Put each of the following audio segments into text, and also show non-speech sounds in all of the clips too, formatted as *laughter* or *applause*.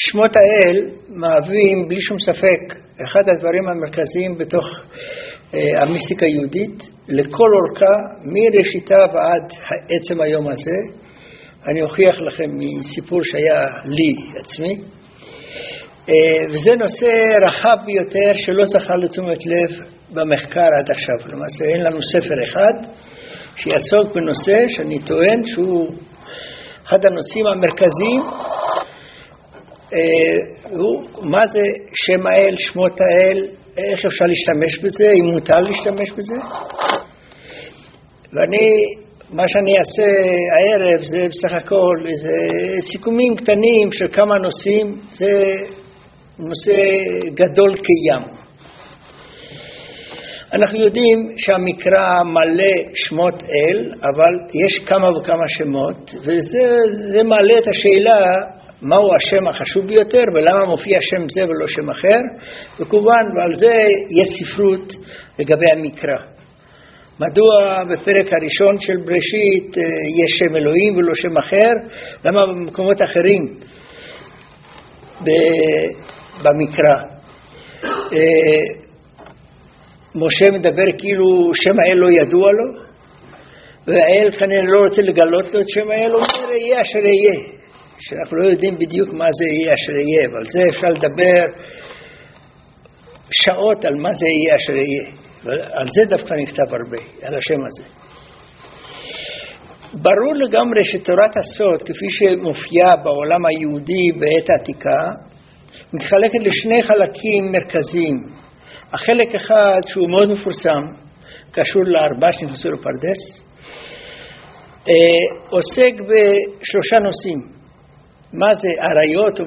שמות האל מהווים בלי שום ספק אחד הדברים המרכזיים בתוך אה, המיסטיקה היהודית, לכל אורכה, מראשיתה ועד עצם היום הזה. אני אוכיח לכם מסיפור שהיה לי עצמי. אה, וזה נושא רחב ביותר שלא זכה לתשומת לב במחקר עד עכשיו. למעשה אין לנו ספר אחד שיעסוק בנושא שאני טוען שהוא אחד הנושאים המרכזיים מה זה שם האל, שמות האל, איך אפשר להשתמש בזה, אם מותר להשתמש בזה. ואני, מה שאני אעשה הערב זה בסך הכל איזה סיכומים קטנים של כמה נושאים, זה נושא גדול כים. אנחנו יודעים שהמקרא מלא שמות אל, אבל יש כמה וכמה שמות, וזה מעלה את השאלה מהו השם החשוב ביותר ולמה מופיע שם זה ולא שם אחר, וכמובן ועל זה יש ספרות לגבי המקרא. מדוע בפרק הראשון של בראשית אה, יש שם אלוהים ולא שם אחר? למה במקומות אחרים במקרא? אה, משה מדבר כאילו שם האל לא ידוע לו, והאל כנראה לא רוצה לגלות לו את שם האל, הוא אומר יהיה אשר יהיה. שאנחנו לא יודעים בדיוק מה זה יהיה אשר יהיה, אבל זה אפשר לדבר שעות על מה זה יהיה אשר יהיה. על זה דווקא נכתב הרבה, על השם הזה. ברור לגמרי שתורת הסוד, כפי שמופיעה בעולם היהודי בעת העתיקה, מתחלקת לשני חלקים מרכזיים. החלק אחד, שהוא מאוד מפורסם, קשור לארבעה שנכנסו לפרדס, אה, עוסק בשלושה נושאים. מה זה אריות או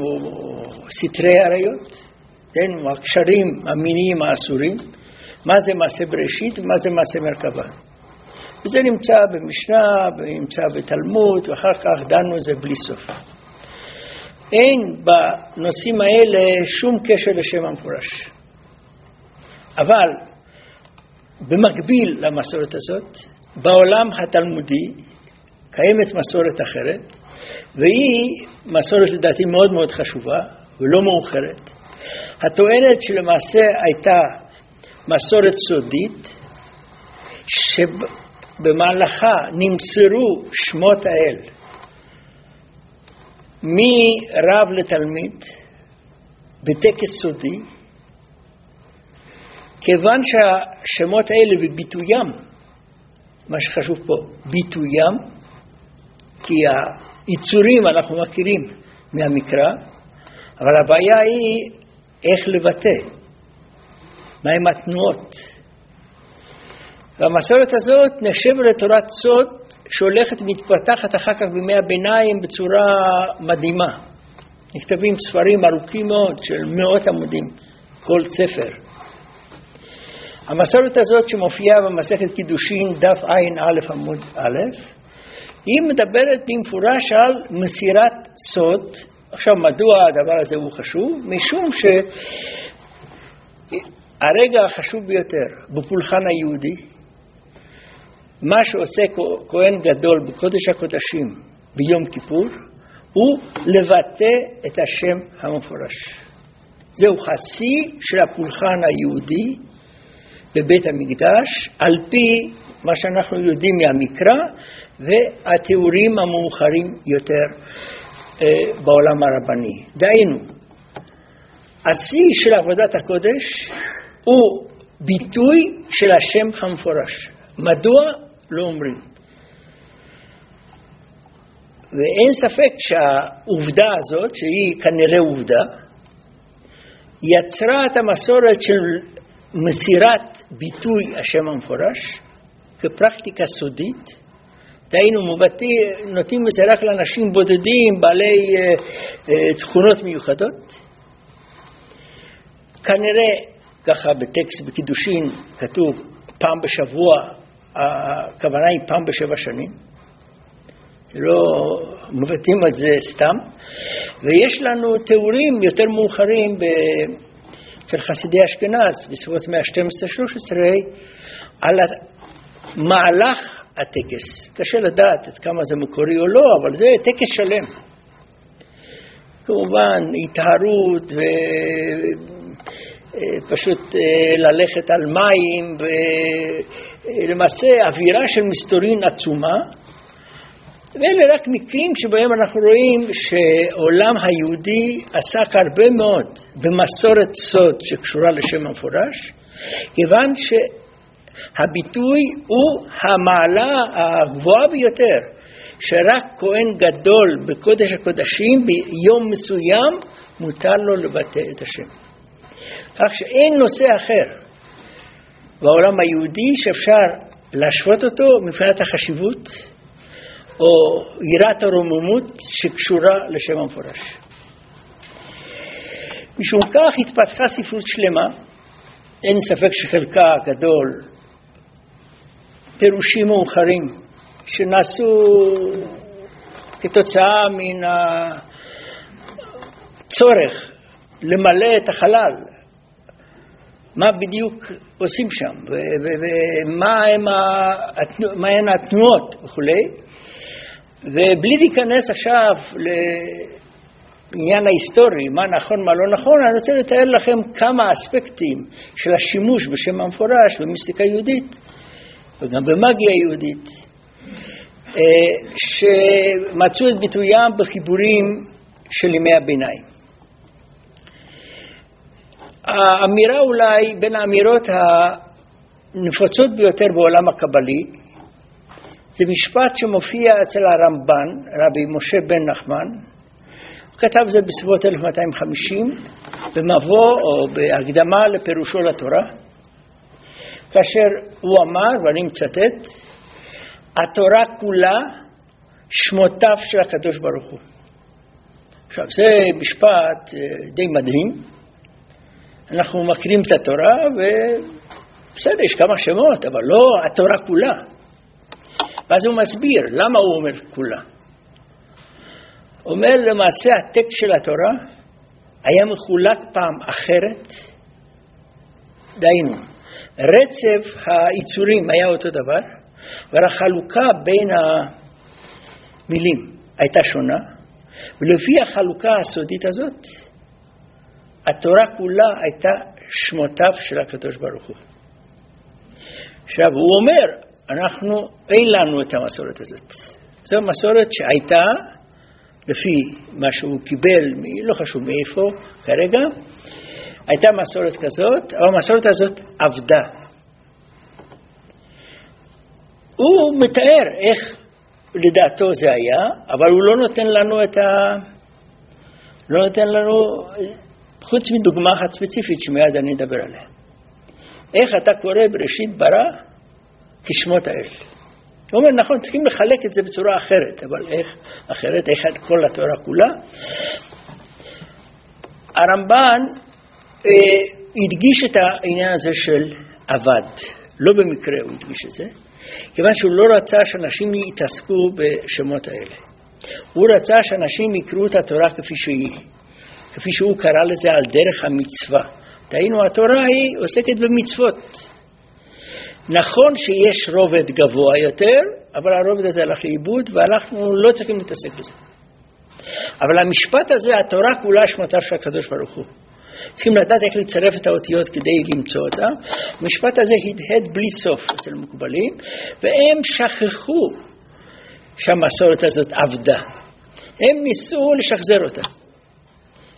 סתרי אריות, כן, הקשרים המיניים האסורים, מה זה מעשה בראשית ומה זה מעשה מרכבה. וזה נמצא במשנה, נמצא בתלמוד, ואחר כך דנו זה בלי סוף. אין בנושאים האלה שום קשר לשם המפורש. אבל במקביל למסורת הזאת, בעולם התלמודי קיימת מסורת אחרת, והיא מסורת לדעתי מאוד מאוד חשובה ולא מאוחרת, הטוענת שלמעשה הייתה מסורת סודית שבמהלכה נמסרו שמות האל מרב לתלמיד בטקס סודי, כיוון שהשמות האלה וביטוים, מה שחשוב פה, ביטוים, כי יצורים אנחנו מכירים מהמקרא, אבל הבעיה היא איך לבטא, מהם התנועות. והמסורת הזאת נחשבת לתורת סוד שהולכת ומתפתחת אחר כך בימי הביניים בצורה מדהימה. נכתבים ספרים ארוכים מאוד של מאות עמודים, כל ספר. המסורת הזאת שמופיעה במסכת קידושין דף ע"א עמוד א', היא מדברת במפורש על מסירת סוד. עכשיו, מדוע הדבר הזה הוא חשוב? משום שהרגע החשוב ביותר בפולחן היהודי, מה שעושה כהן גדול בקודש הקודשים ביום כיפור, הוא לבטא את השם המפורש. זהו חסי של הפולחן היהודי בבית המקדש, על פי מה שאנחנו יודעים מהמקרא, והתיאורים המאוחרים יותר אה, בעולם הרבני. דהיינו, השיא של עבודת הקודש הוא ביטוי של השם המפורש. מדוע? לא אומרים. ואין ספק שהעובדה הזאת, שהיא כנראה עובדה, יצרה את המסורת של מסירת ביטוי השם המפורש כפרקטיקה סודית, דהיינו נותנים את זה רק לאנשים בודדים בעלי אה, אה, תכונות מיוחדות. כנראה, ככה בטקסט בקידושין כתוב פעם בשבוע, הכוונה היא פעם בשבע שנים. לא מבטאים את זה סתם. ויש לנו תיאורים יותר מאוחרים אצל חסידי אשכנז, בסביבות מאה ה-12-13, על המהלך הטקס. קשה לדעת עד כמה זה מקורי או לא, אבל זה טקס שלם. כמובן התארות ופשוט אה, ללכת על מים ולמעשה אווירה של מסתורין עצומה ואלה רק מקרים שבהם אנחנו רואים שעולם היהודי עסק הרבה מאוד במסורת סוד שקשורה לשם המפורש, כיוון שהביטוי הוא המעלה הגבוהה ביותר, שרק כהן גדול בקודש הקודשים ביום מסוים מותר לו לבטא את השם. כך שאין נושא אחר בעולם היהודי שאפשר להשוות אותו מבחינת החשיבות או יראת הרוממות שקשורה לשם המפורש. משום כך התפתחה ספרות שלמה, אין ספק שחלקה הגדול פירושים מאוחרים שנעשו כתוצאה מן הצורך למלא את החלל, מה בדיוק עושים שם, ומהן התנועות וכולי. ובלי להיכנס עכשיו לעניין ההיסטורי, מה נכון, מה לא נכון, אני רוצה לתאר לכם כמה אספקטים של השימוש בשם המפורש במיסטיקה יהודית וגם במאגיה יהודית, אה, שמצאו את ביטוים בחיבורים של ימי הביניים. האמירה אולי בין האמירות הנפוצות ביותר בעולם הקבלי זה משפט שמופיע אצל הרמב"ן, רבי משה בן נחמן, הוא כתב זה בסביבות 1250 במבוא או בהקדמה לפירושו לתורה, כאשר הוא אמר, ואני מצטט, התורה כולה שמותיו של הקדוש ברוך הוא. עכשיו, זה משפט אה, די מדהים. אנחנו מכירים את התורה, ובסדר, יש כמה שמות, אבל לא התורה כולה. ואז הוא מסביר למה הוא אומר כולה. אומר למעשה הטקסט של התורה היה מחולק פעם אחרת, דהיינו, רצף היצורים היה אותו דבר, אבל החלוקה בין המילים הייתה שונה, ולפי החלוקה הסודית הזאת, התורה כולה הייתה שמותיו של הקדוש ברוך הוא. עכשיו, הוא אומר, אנחנו, אין לנו את המסורת הזאת. זו מסורת שהייתה, לפי מה שהוא קיבל, לא חשוב מאיפה כרגע, הייתה מסורת כזאת, אבל המסורת הזאת עבדה. הוא מתאר איך לדעתו זה היה, אבל הוא לא נותן לנו את ה... לא נותן לנו, חוץ מדוגמה אחת ספציפית שמיד אני אדבר עליה. איך אתה קורא בראשית ברא כשמות האל. הוא אומר, נכון, צריכים לחלק את זה בצורה אחרת, אבל איך אחרת? איך את כל התורה כולה? הרמב"ן הדגיש את העניין הזה של עבד. לא במקרה הוא הדגיש את זה, כיוון שהוא לא רצה שאנשים יתעסקו בשמות האלה. הוא רצה שאנשים יקראו את התורה כפי שהיא, כפי שהוא קרא לזה על דרך המצווה. דהיינו, התורה היא עוסקת במצוות. נכון שיש רובד גבוה יותר, אבל הרובד הזה הלך לאיבוד ואנחנו לא צריכים להתעסק בזה. אבל המשפט הזה, התורה כולה שמותיו של הקדוש ברוך הוא. צריכים לדעת איך לצרף את האותיות כדי למצוא אותם. המשפט הזה הדהד בלי סוף אצל מקובלים, והם שכחו שהמסורת הזאת עבדה. הם ניסו לשחזר אותה.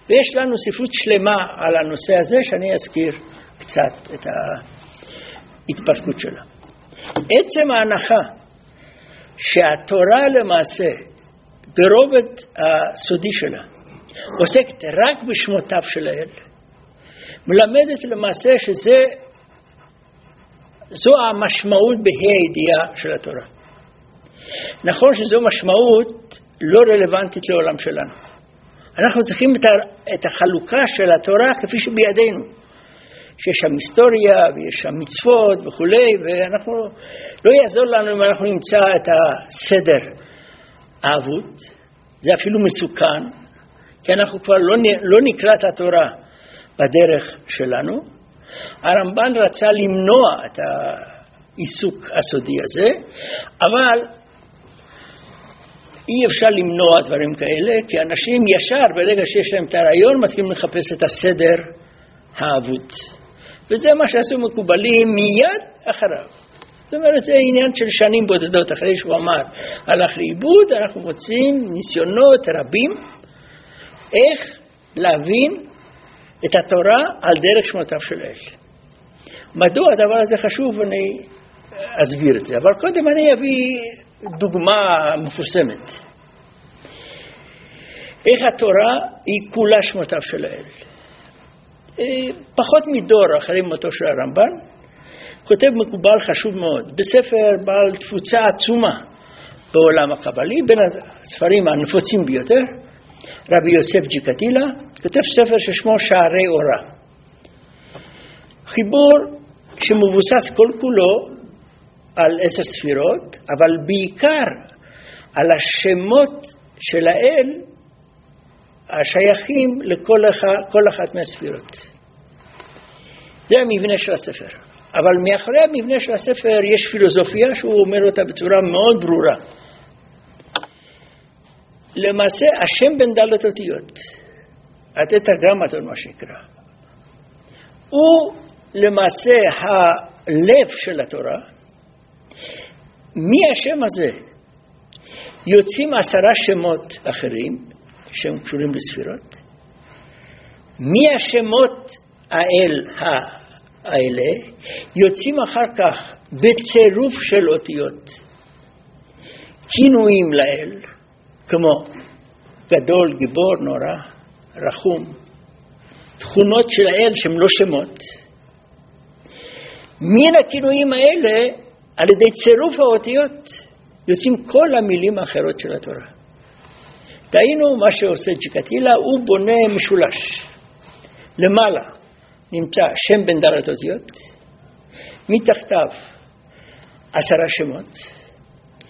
ויש לנו ספרות שלמה על הנושא הזה, שאני אזכיר קצת את. ההתפתחות שלה. עצם ההנחה שהתורה למעשה, ברובד הסודי שלה, עוסקת רק בשמותיו של האל, מלמדת למעשה שזה, זו המשמעות בה"א הידיעה של התורה. נכון שזו משמעות לא רלוונטית לעולם שלנו. אנחנו צריכים את החלוקה של התורה כפי שבידינו. שיש שם היסטוריה ויש שם מצוות וכולי, ואנחנו, לא יעזור לנו אם אנחנו נמצא את הסדר האבוד, זה אפילו מסוכן, כי אנחנו כבר לא, לא נקרא את התורה בדרך שלנו. הרמב"ן רצה למנוע את העיסוק הסודי הזה, אבל אי אפשר למנוע דברים כאלה, כי אנשים ישר, ברגע שיש להם את הרעיון, מתחילים לחפש את הסדר האבוד. וזה מה שעשו מקובלים מיד אחריו. זאת אומרת, זה עניין של שנים בודדות אחרי שהוא אמר, הלך לאיבוד, אנחנו מוצאים ניסיונות רבים איך להבין את התורה על דרך שמותיו של אל. מדוע הדבר הזה חשוב, אני אסביר את זה. אבל קודם אני אביא דוגמה מפורסמת. איך התורה היא כולה שמותיו של האל. אה, פחות מדור אחרי מותו של הרמב"ן, כותב מקובל חשוב מאוד, בספר בעל תפוצה עצומה בעולם הקבלי, בין הספרים הנפוצים ביותר, רבי יוסף ג'יקטילה, כותב ספר ששמו שערי אורה. חיבור שמבוסס כל כולו על עשר ספירות, אבל בעיקר על השמות של האל השייכים לכל אחת מהספירות. זה המבנה של הספר. אבל מאחורי המבנה של הספר יש פילוסופיה שהוא אומר אותה בצורה מאוד ברורה. למעשה, השם בן דלת אותיות, הטטגרמטון מה שנקרא, הוא למעשה הלב של התורה. מהשם הזה? יוצאים עשרה שמות אחרים, שהם קשורים לספירות. מהשמות האל האלה? יוצאים אחר כך בצירוף של אותיות. כינויים לאל, כמו גדול, גיבור, נורא, רחום, תכונות של האל שהן לא שמות. מן הכינויים האלה, על ידי צירוף האותיות, יוצאים כל המילים האחרות של התורה. דהיינו, מה שעושה צ'יקטילה, הוא בונה משולש. למעלה נמצא שם בן דלת אותיות, מתחתיו עשרה שמות,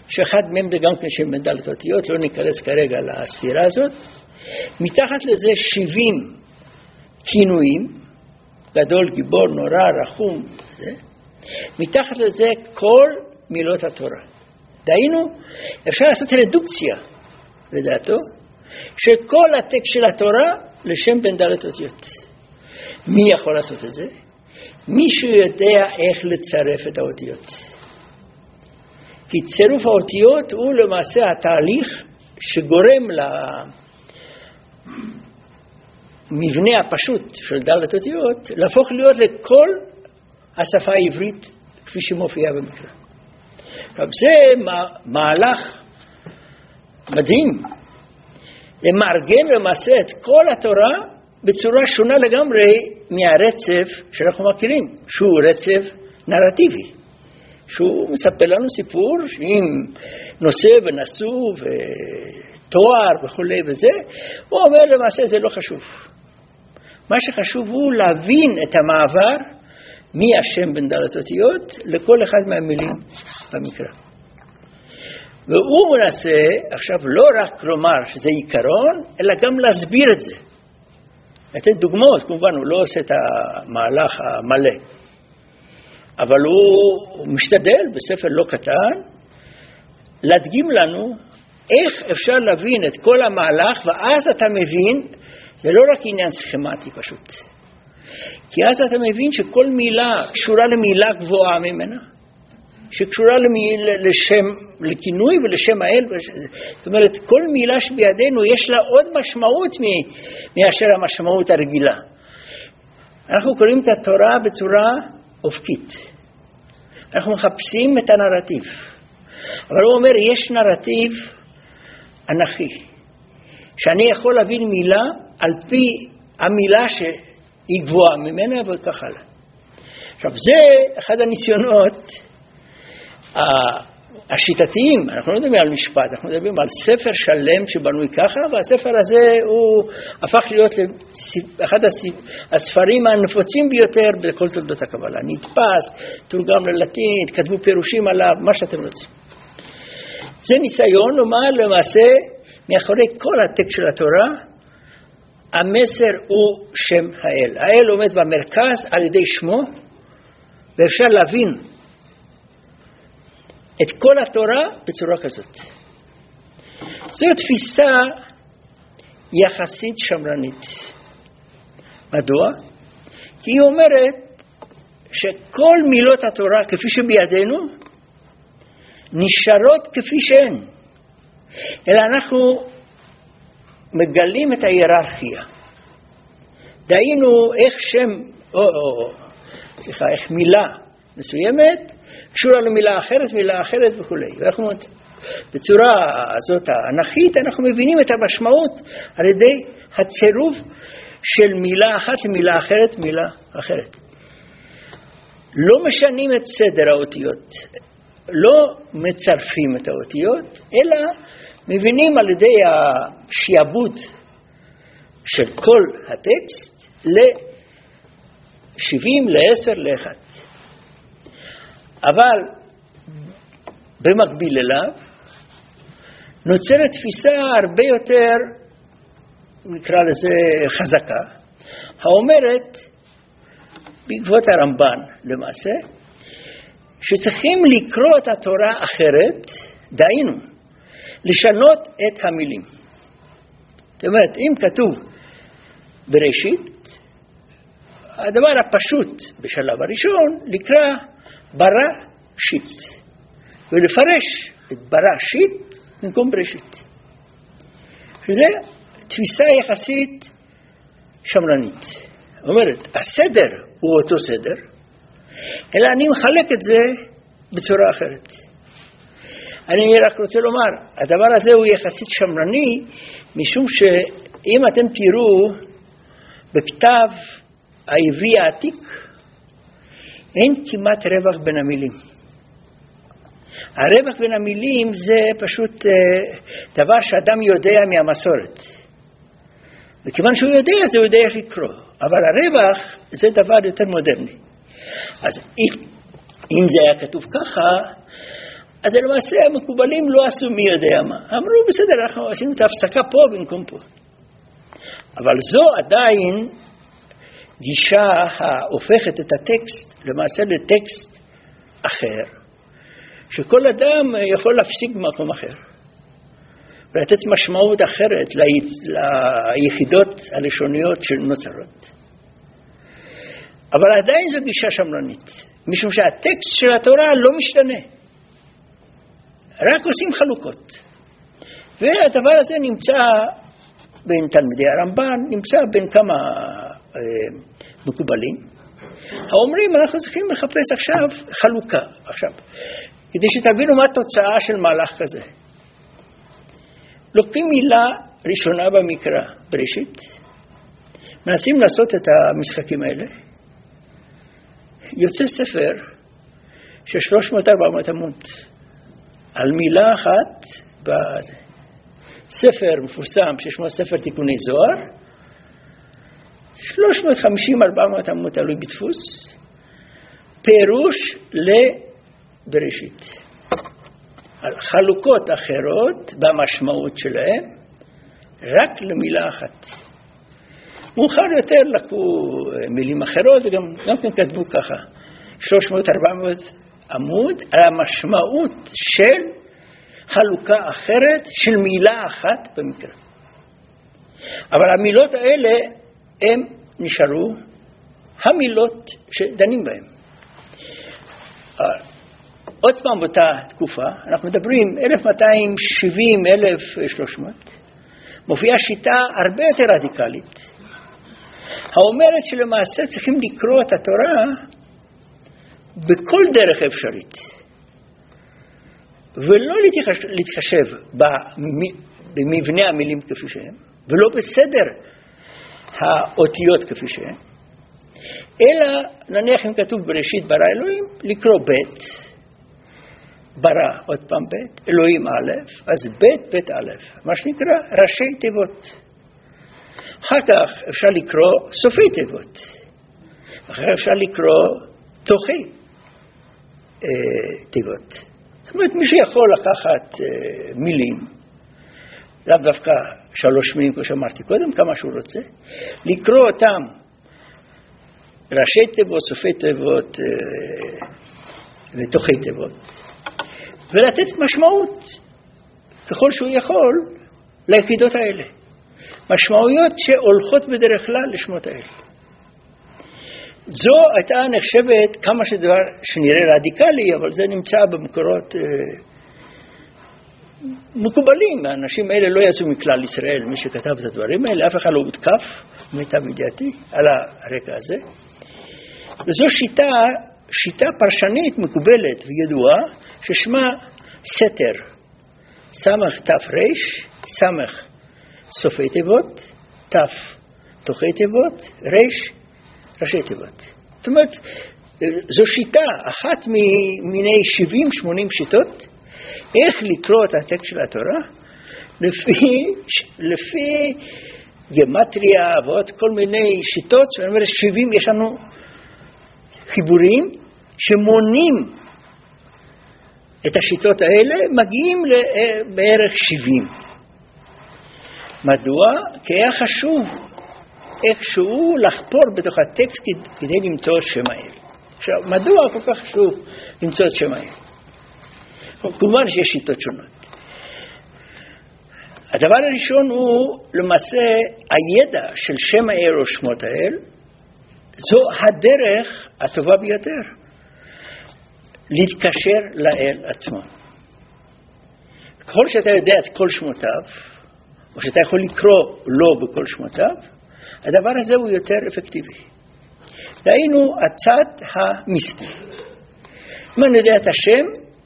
שאחד מהם זה גם כן שם בן דלת אותיות, לא ניכנס כרגע לסתירה הזאת. מתחת לזה שבעים כינויים, גדול, גיבור, נורא, רחום, זה. מתחת לזה כל מילות התורה. דהיינו, אפשר לעשות רדוקציה, לדעתו, של כל הטקסט של התורה לשם בן דלת אותיות. מי יכול לעשות את זה? מי שיודע איך לצרף את האותיות. כי צירוף האותיות הוא למעשה התהליך שגורם למבנה הפשוט של דלת אותיות להפוך להיות לכל השפה העברית כפי שמופיעה במקרא. עכשיו זה מהלך מדהים, למארגן למעשה את כל התורה בצורה שונה לגמרי מהרצף שאנחנו מכירים, שהוא רצף נרטיבי, שהוא מספר לנו סיפור עם נושא ונשוא ותואר וכולי וזה, הוא אומר למעשה זה לא חשוב. מה שחשוב הוא להבין את המעבר מהשם בין דלת אותיות לכל אחד מהמילים במקרא. והוא מנסה עכשיו לא רק לומר שזה עיקרון, אלא גם להסביר את זה. לתת דוגמאות, כמובן, הוא לא עושה את המהלך המלא. אבל הוא משתדל בספר לא קטן להדגים לנו איך אפשר להבין את כל המהלך, ואז אתה מבין, זה לא רק עניין סכמטי פשוט. כי אז אתה מבין שכל מילה קשורה למילה גבוהה ממנה. שקשורה לשם, לכינוי ולשם האל. זאת אומרת, כל מילה שבידינו יש לה עוד משמעות מאשר המשמעות הרגילה. אנחנו קוראים את התורה בצורה אופקית. אנחנו מחפשים את הנרטיב. אבל הוא אומר, יש נרטיב אנכי, שאני יכול להבין מילה על פי המילה שהיא גבוהה ממנה וכך הלאה. עכשיו, זה אחד הניסיונות השיטתיים, אנחנו לא מדברים על משפט, אנחנו מדברים על ספר שלם שבנוי ככה, והספר הזה הוא הפך להיות אחד הספרים הנפוצים ביותר בכל תולדות הקבלה. נתפס, תורגם ללטינית, כתבו פירושים עליו, מה שאתם רוצים. זה ניסיון לומר למעשה, מאחורי כל הטקסט של התורה, המסר הוא שם האל. האל עומד במרכז על ידי שמו, ואפשר להבין את כל התורה בצורה כזאת. זו תפיסה יחסית שמרנית. מדוע? כי היא אומרת שכל מילות התורה כפי שבידינו נשארות כפי שהן, אלא אנחנו מגלים את ההיררכיה. דהיינו איך שם, או, או, סליחה, איך מילה מסוימת קשורה למילה אחרת, מילה אחרת וכולי. ואנחנו בצורה הזאת האנכית אנחנו מבינים את המשמעות על ידי הצירוף של מילה אחת למילה אחרת, מילה אחרת. לא משנים את סדר האותיות, לא מצרפים את האותיות, אלא מבינים על ידי השיעבוד של כל הטקסט ל-70, ל-10, ל-1. אבל במקביל אליו נוצרת תפיסה הרבה יותר, נקרא לזה חזקה, האומרת, בעקבות הרמב"ן למעשה, שצריכים לקרוא את התורה אחרת, דהיינו, לשנות את המילים. זאת אומרת, אם כתוב בראשית, הדבר הפשוט בשלב הראשון, לקרוא ברא שיט, ולפרש את ברא שיט במקום בראשית. שזה תפיסה יחסית שמרנית. אומרת, הסדר הוא אותו סדר, אלא אני מחלק את זה בצורה אחרת. אני רק רוצה לומר, הדבר הזה הוא יחסית שמרני, משום שאם אתם תראו בכתב העברי העתיק, אין כמעט רווח בין המילים. הרווח בין המילים זה פשוט אה, דבר שאדם יודע מהמסורת. וכיוון שהוא יודע, אז הוא יודע איך לקרוא. אבל הרווח זה דבר יותר מודרני. אז אם זה היה כתוב ככה, אז למעשה המקובלים לא עשו מי יודע מה. אמרו, בסדר, אנחנו עשינו את ההפסקה פה במקום פה. אבל זו עדיין גישה ההופכת את הטקסט למעשה לטקסט אחר, שכל אדם יכול להפסיק במקום אחר ולתת משמעות אחרת ליחידות הלשוניות שנוצרות. אבל עדיין זו גישה שמרנית, משום שהטקסט של התורה לא משתנה, רק עושים חלוקות. והדבר הזה נמצא בין תלמידי הרמב"ן, נמצא בין כמה אה, מקובלים, האומרים אנחנו צריכים לחפש עכשיו חלוקה. עכשיו, כדי שתבינו מה התוצאה של מהלך כזה. לוקחים מילה ראשונה במקרא, בראשית, מנסים לעשות את המשחקים האלה, יוצא ספר של 300-400 עמוד על מילה אחת, בזה. ספר מפורסם ששמו ספר תיקוני זוהר, 350-400 עמוד תלוי בדפוס, פירוש לבראשית. על חלוקות אחרות במשמעות שלהם, רק למילה אחת. מאוחר יותר לקחו מילים אחרות וגם גם כן כתבו ככה, 300-400 עמוד על המשמעות של חלוקה אחרת של מילה אחת במקרא. אבל המילות האלה הם נשארו המילות שדנים בהן. אה, עוד פעם באותה תקופה, אנחנו מדברים 1270-1300, מופיעה שיטה הרבה יותר רדיקלית, האומרת שלמעשה צריכים לקרוא את התורה בכל דרך אפשרית, ולא להתחשב במבנה המילים כפי שהם, ולא בסדר האותיות כפי שהן, אלא נניח אם כתוב בראשית ברא אלוהים, לקרוא ב', ברא עוד פעם ב', אלוהים א', אז ב', ב' א', מה שנקרא ראשי תיבות. אחר כך אפשר לקרוא סופי תיבות, אחר כך אפשר לקרוא תוכי תיבות. זאת אומרת, מישהו יכול לקחת אה, מילים, לאו דווקא שלוש מילים, כמו שאמרתי קודם, כמה שהוא רוצה, לקרוא אותם ראשי תיבות, סופי תיבות אה, ותוכי תיבות, ולתת משמעות ככל שהוא יכול ליחידות האלה. משמעויות שהולכות בדרך כלל לשמות האלה. זו הייתה נחשבת כמה שדבר שנראה רדיקלי, אבל זה נמצא במקורות אה, מקובלים. האנשים האלה לא יצאו מכלל ישראל, מי שכתב את הדברים האלה, אף אחד לא הותקף, למיטב ידיעתי, על הרקע הזה. וזו שיטה, שיטה פרשנית מקובלת וידועה, ששמה סתר, סמך תר, סמך סופי תיבות, ת' תוכי תיבות, ר' ראשי תיבות. זאת אומרת, זו שיטה, אחת ממיני 70-80 שיטות, איך לקרוא את הטקסט של התורה לפי, לפי גמטריה ועוד כל מיני שיטות, זאת אומרת 70 יש לנו חיבורים שמונים את השיטות האלה, מגיעים לבערך 70. מדוע? כי היה חשוב איכשהו לחפור בתוך הטקסט כדי למצוא את שם האל. עכשיו, מדוע כל כך חשוב למצוא את שם האל? כמובן שיש שיטות שונות. הדבר הראשון הוא למעשה הידע של שם האל או שמות האל, זו הדרך הטובה ביותר להתקשר לאל עצמו. ככל שאתה יודע את כל שמותיו, או שאתה יכול לקרוא לו בכל שמותיו, הדבר הזה הוא יותר אפקטיבי. דהיינו, הצד המיסטי. אם אני יודע את השם,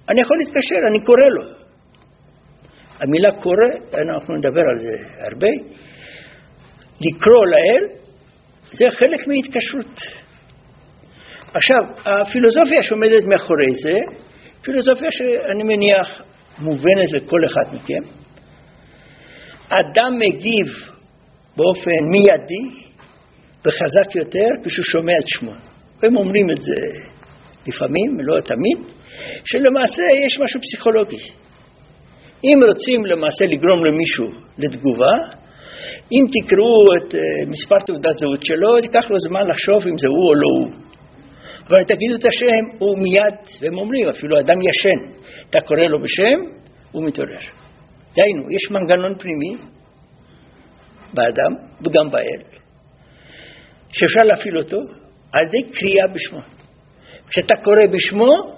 אני יכול להתקשר, אני קורא לו. המילה קורא, אנחנו נדבר על זה הרבה, לקרוא לאל, זה חלק מהתקשרות. עכשיו, הפילוסופיה שעומדת מאחורי זה, פילוסופיה שאני מניח מובנת לכל אחד מכם. אדם מגיב באופן מיידי וחזק יותר כשהוא שומע את שמו. הם אומרים את זה לפעמים, לא תמיד, שלמעשה יש משהו פסיכולוגי. אם רוצים למעשה לגרום למישהו לתגובה, אם תקראו את אה, מספר תעודת זהות שלו, ייקח לו זמן לחשוב אם זה הוא או לא הוא. אבל תגידו את השם, הוא מיד, והם אומרים, אפילו אדם ישן, אתה קורא לו בשם, הוא מתעורר. דהיינו, יש מנגנון פנימי באדם וגם באל, שאפשר להפעיל אותו על ידי קריאה בשמו. כשאתה קורא בשמו,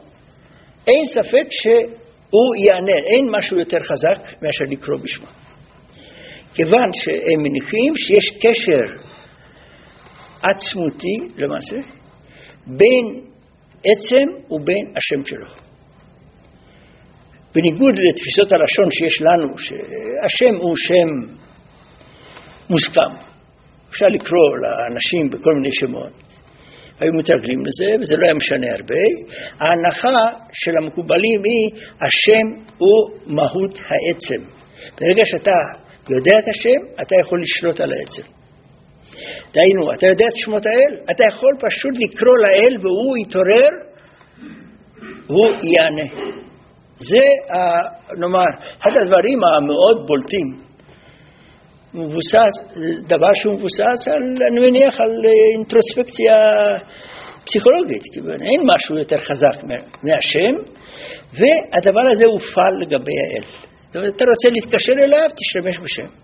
אין ספק שהוא יענה, אין משהו יותר חזק מאשר לקרוא בשמו. כיוון שהם מניחים שיש קשר עצמותי, למעשה, בין עצם ובין השם שלו. בניגוד לתפיסות הלשון שיש לנו, שהשם הוא שם מוסכם. אפשר לקרוא לאנשים בכל מיני שמות. היו מתרגלים לזה, וזה לא היה משנה הרבה. ההנחה של המקובלים היא, השם הוא מהות העצם. ברגע שאתה יודע את השם, אתה יכול לשלוט על העצם. דהיינו, אתה יודע את שמות האל, אתה יכול פשוט לקרוא לאל והוא יתעורר, הוא יענה. זה, נאמר, אחד הדברים המאוד בולטים מבוסס, דבר שהוא מבוסס על, אני מניח, על אה, אינטרוספקציה פסיכולוגית, כי אין משהו יותר חזק מהשם, והדבר הזה הופעל לגבי האל. זאת אומרת, אתה רוצה להתקשר אליו, תשתמש בשם.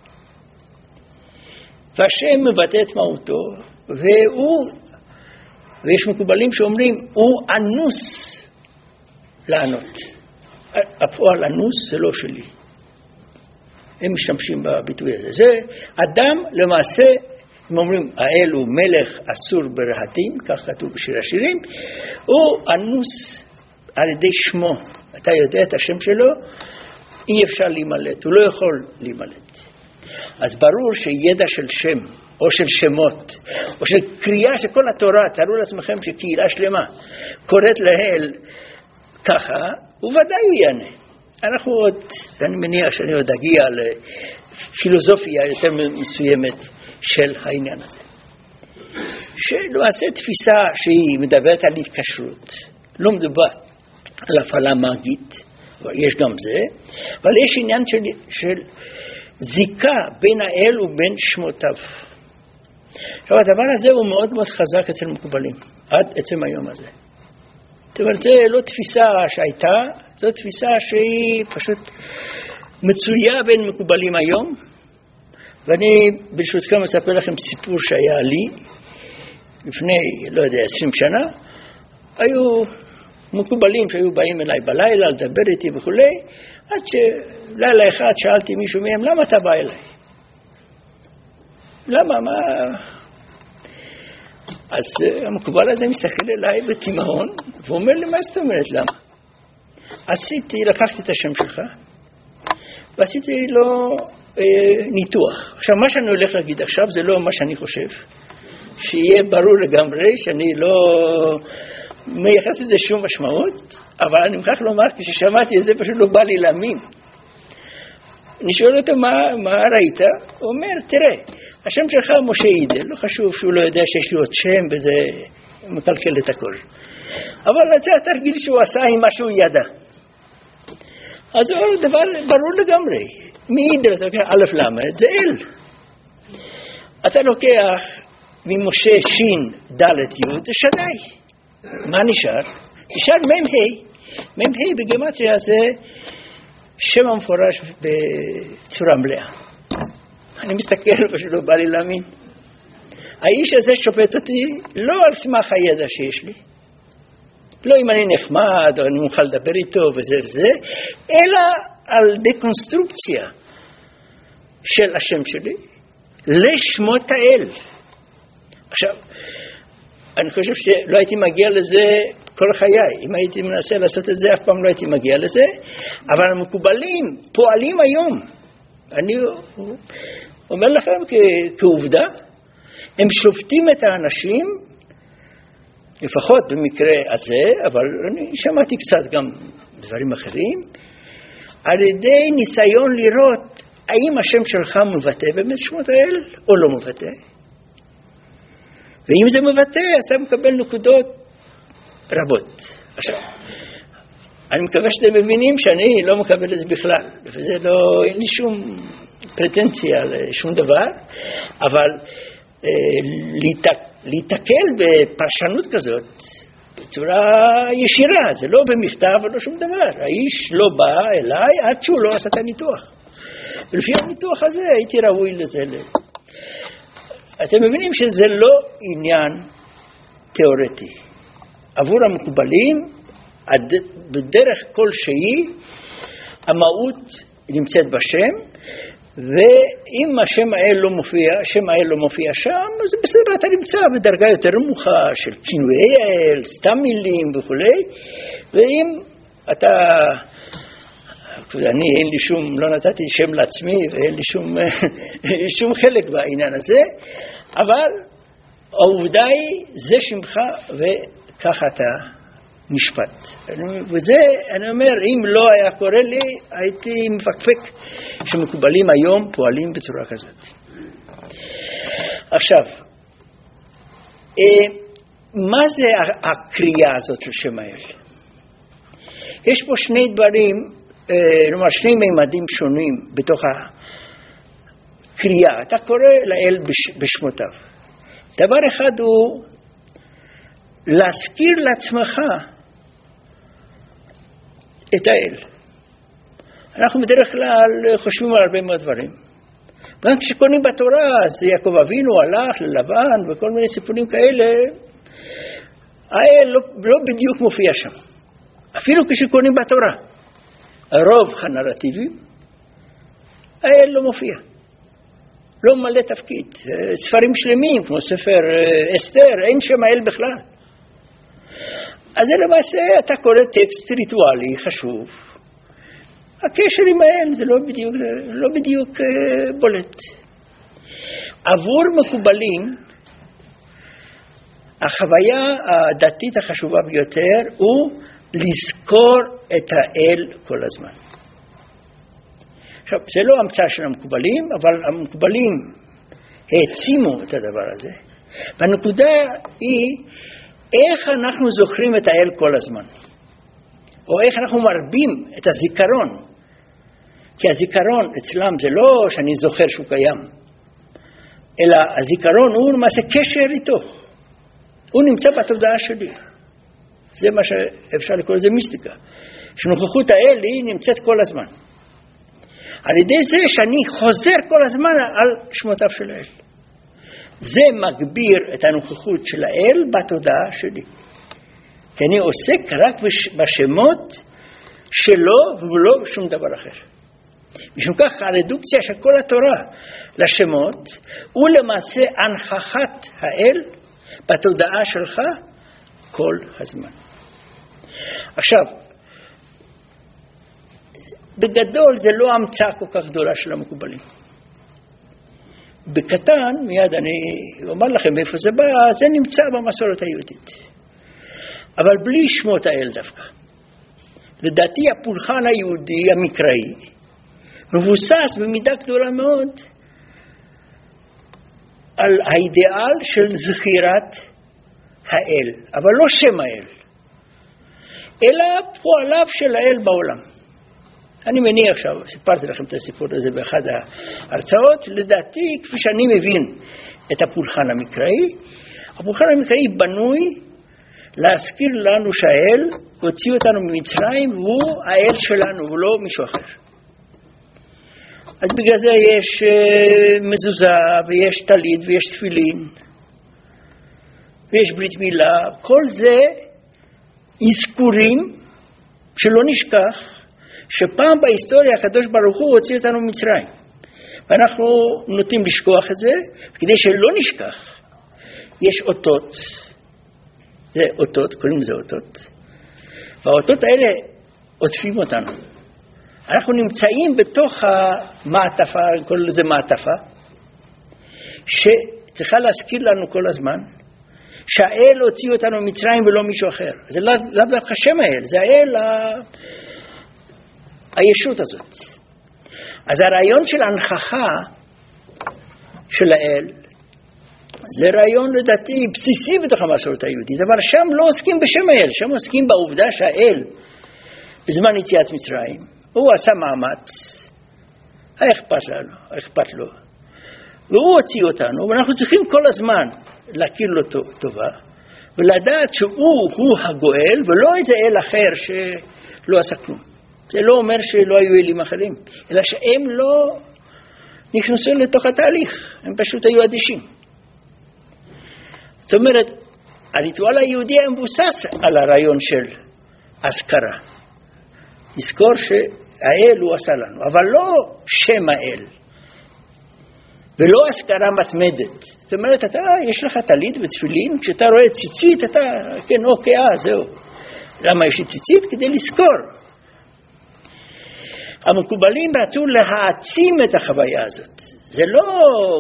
והשם מבטא את מהותו, והוא, ויש מקובלים שאומרים, הוא אנוס לענות. הפועל אנוס זה לא שלי. הם משתמשים בביטוי הזה. זה אדם למעשה, הם אומרים, האל הוא מלך אסור ברהטים, כך כתוב בשיר השירים, הוא אנוס על ידי שמו. אתה יודע את השם שלו, אי אפשר להימלט, הוא לא יכול להימלט. אז ברור שידע של שם, או של שמות, או של קריאה של כל התורה, תארו לעצמכם שקהילה שלמה קוראת לאל ככה, הוא ודאי הוא יענה. אנחנו עוד, אני מניח שאני עוד אגיע לפילוסופיה יותר מסוימת של העניין הזה. שלמעשה תפיסה שהיא מדברת על התקשרות, לא מדובר על הפעלה מאגית, יש גם זה, אבל יש עניין של, של זיקה בין האל ובין שמותיו. עכשיו הדבר הזה הוא מאוד מאוד חזק אצל מקובלים, עד עצם היום הזה. זאת אומרת, זו לא תפיסה שהייתה, זו תפיסה שהיא פשוט מצויה בין מקובלים היום, ואני ברשותכם אספר לכם סיפור שהיה לי לפני, לא יודע, עשרים שנה. היו מקובלים שהיו באים אליי בלילה לדבר איתי וכולי, עד שלילה אחד שאלתי מישהו מהם, למה אתה בא אליי? למה, מה... אז אה, המקובל הזה מסתכל אליי בתימהון, ואומר לי, מה זאת אומרת, למה? עשיתי, לקחתי את השם שלך, ועשיתי לו אה, ניתוח. עכשיו, מה שאני הולך להגיד עכשיו זה לא מה שאני חושב, שיהיה ברור לגמרי שאני לא מייחס לזה שום משמעות, אבל אני מוכרח לומר, כששמעתי את זה פשוט לא בא לי להאמין. אני שואל אותו, מה, מה ראית? הוא אומר, תראה, השם שלך משה אידל, לא חשוב שהוא לא יודע שיש לי עוד שם וזה מקלקל את הכל. אבל זה התרגיל שהוא עשה עם מה שהוא ידע. אז זה דבר ברור לגמרי. מאידל אתה לוקח א' ל', זה אל. אתה לוקח ממשה ש' ד' י', זה שדי. מה נשאר? נשאר מ"ה. מ"ה בגימטריה זה שם המפורש בצורה מלאה. אני מסתכל פשוט לא בא לי להאמין. האיש הזה שופט אותי לא על סמך הידע שיש לי, לא אם אני נחמד או אני מוכן לדבר איתו וזה וזה, אלא על דקונסטרוקציה של השם שלי לשמות האל. עכשיו, אני חושב שלא הייתי מגיע לזה כל חיי. אם הייתי מנסה לעשות את זה, אף פעם לא הייתי מגיע לזה, אבל המקובלים פועלים היום. אני אומר לכם כעובדה, הם שופטים את האנשים, לפחות במקרה הזה, אבל אני שמעתי קצת גם דברים אחרים, על ידי ניסיון לראות האם השם שלך מבטא באמת שמות האל או לא מבטא. ואם זה מבטא, אז אתה מקבל נקודות רבות. עכשיו, אני מקווה שאתם מבינים שאני לא מקבל את זה בכלל, וזה לא, אין לי שום פרטנציה לשום דבר, אבל אה, להיתקל בפרשנות כזאת בצורה ישירה, זה לא במכתב ולא שום דבר. האיש לא בא אליי עד שהוא לא עשה את הניתוח. ולפי הניתוח הזה הייתי ראוי לזה. אתם מבינים שזה לא עניין תיאורטי. עבור המקובלים, בדרך כלשהי, המהות נמצאת בשם, ואם השם האל לא מופיע, השם האל לא מופיע שם, אז בסדר, אתה נמצא בדרגה יותר נמוכה של כינויי האל, סתם מילים וכולי, ואם אתה, אני אין לי שום, לא נתתי שם לעצמי ואין לי שום, *laughs* שום חלק בעניין הזה, אבל העובדה היא, זה שמך וככה אתה משפט. וזה, אני אומר, אם לא היה קורה לי, הייתי מפקפק שמקובלים היום פועלים בצורה כזאת. עכשיו, אה, מה זה הקריאה הזאת של שם האל? יש פה שני דברים, כלומר אה, שני מימדים שונים בתוך הקריאה. אתה קורא לאל בשמותיו. דבר אחד הוא להזכיר לעצמך את האל. אנחנו בדרך כלל חושבים על הרבה מאוד דברים. גם כשקונים בתורה, אז יעקב אבינו הלך ללבן וכל מיני סיפורים כאלה, האל לא, לא בדיוק מופיע שם. אפילו כשקונים בתורה. רוב הנרטיבים, האל לא מופיע. לא מלא תפקיד. ספרים שלמים, כמו ספר אה, אסתר, אין שם האל בכלל. אז זה למעשה, אתה קורא טקסט ריטואלי חשוב. הקשר עם האם זה לא בדיוק, לא בדיוק אה, בולט. עבור מקובלים, החוויה הדתית החשובה ביותר הוא לזכור את האל כל הזמן. עכשיו, זה לא המצאה של המקובלים, אבל המקובלים העצימו את הדבר הזה. והנקודה היא איך אנחנו זוכרים את האל כל הזמן, או איך אנחנו מרבים את הזיכרון. כי הזיכרון אצלם זה לא שאני זוכר שהוא קיים, אלא הזיכרון הוא למעשה קשר איתו. הוא נמצא בתודעה שלי. זה מה שאפשר לקרוא לזה מיסטיקה. שנוכחות האל היא נמצאת כל הזמן. על ידי זה שאני חוזר כל הזמן על שמותיו של האל. זה מגביר את הנוכחות של האל בתודעה שלי. כי אני עוסק רק בשמות שלו ולא בשום דבר אחר. משום כך הרדוקציה של כל התורה לשמות הוא למעשה הנכחת האל בתודעה שלך כל הזמן. עכשיו, בגדול זה לא המצאה כל כך גדולה של המקובלים. בקטן, מיד אני אומר לכם מאיפה זה בא, זה נמצא במסורת היהודית. אבל בלי שמות האל דווקא. לדעתי הפולחן היהודי המקראי מבוסס במידה גדולה מאוד על האידיאל של זכירת האל, אבל לא שם האל, אלא פועליו של האל בעולם. אני מניח, סיפרתי לכם את הסיפור הזה באחד ההרצאות, לדעתי, כפי שאני מבין את הפולחן המקראי, הפולחן המקראי בנוי להזכיר לנו שהאל הוציא אותנו ממצרים והוא האל שלנו ולא מישהו אחר. אז בגלל זה יש אה, מזוזה ויש טלית ויש תפילין ויש ברית מילה, כל זה אזכורים שלא נשכח שפעם בהיסטוריה הקדוש ברוך הוא הוציא אותנו ממצרים. ואנחנו נוטים לשכוח את זה, כדי שלא נשכח, יש אותות, זה אותות, קוראים לזה אותות, והאותות האלה עוטפים אותנו. אנחנו נמצאים בתוך המעטפה, קוראים לזה מעטפה, שצריכה להזכיר לנו כל הזמן שהאל הוציא אותנו ממצרים ולא מישהו אחר. זה לאו לא דווקא שם האל, זה האל הישות הזאת. אז הרעיון של ההנכחה של האל זה רעיון לדעתי בסיסי בתוך המסורת היהודית, אבל שם לא עוסקים בשם האל, שם עוסקים בעובדה שהאל בזמן יציאת מצרים, הוא עשה מאמץ, היה אכפת לנו, אכפת לו, והוא הוציא אותנו, ואנחנו צריכים כל הזמן להכיר לו טובה, ולדעת שהוא הוא הגואל, ולא איזה אל אחר שלא עשה כלום. זה לא אומר שלא היו אלים אחרים, אלא שהם לא נכנסו לתוך התהליך, הם פשוט היו אדישים. זאת אומרת, הריטואל היהודי היה מבוסס על הרעיון של אזכרה. לזכור שהאל הוא עשה לנו, אבל לא שם האל, ולא אזכרה מתמדת. זאת אומרת, אתה, יש לך טלית ותפילין, כשאתה רואה ציצית, אתה, כן, אוקיי, אה, זהו. למה יש לי ציצית? כדי לזכור. המקובלים רצו להעצים את החוויה הזאת. זה לא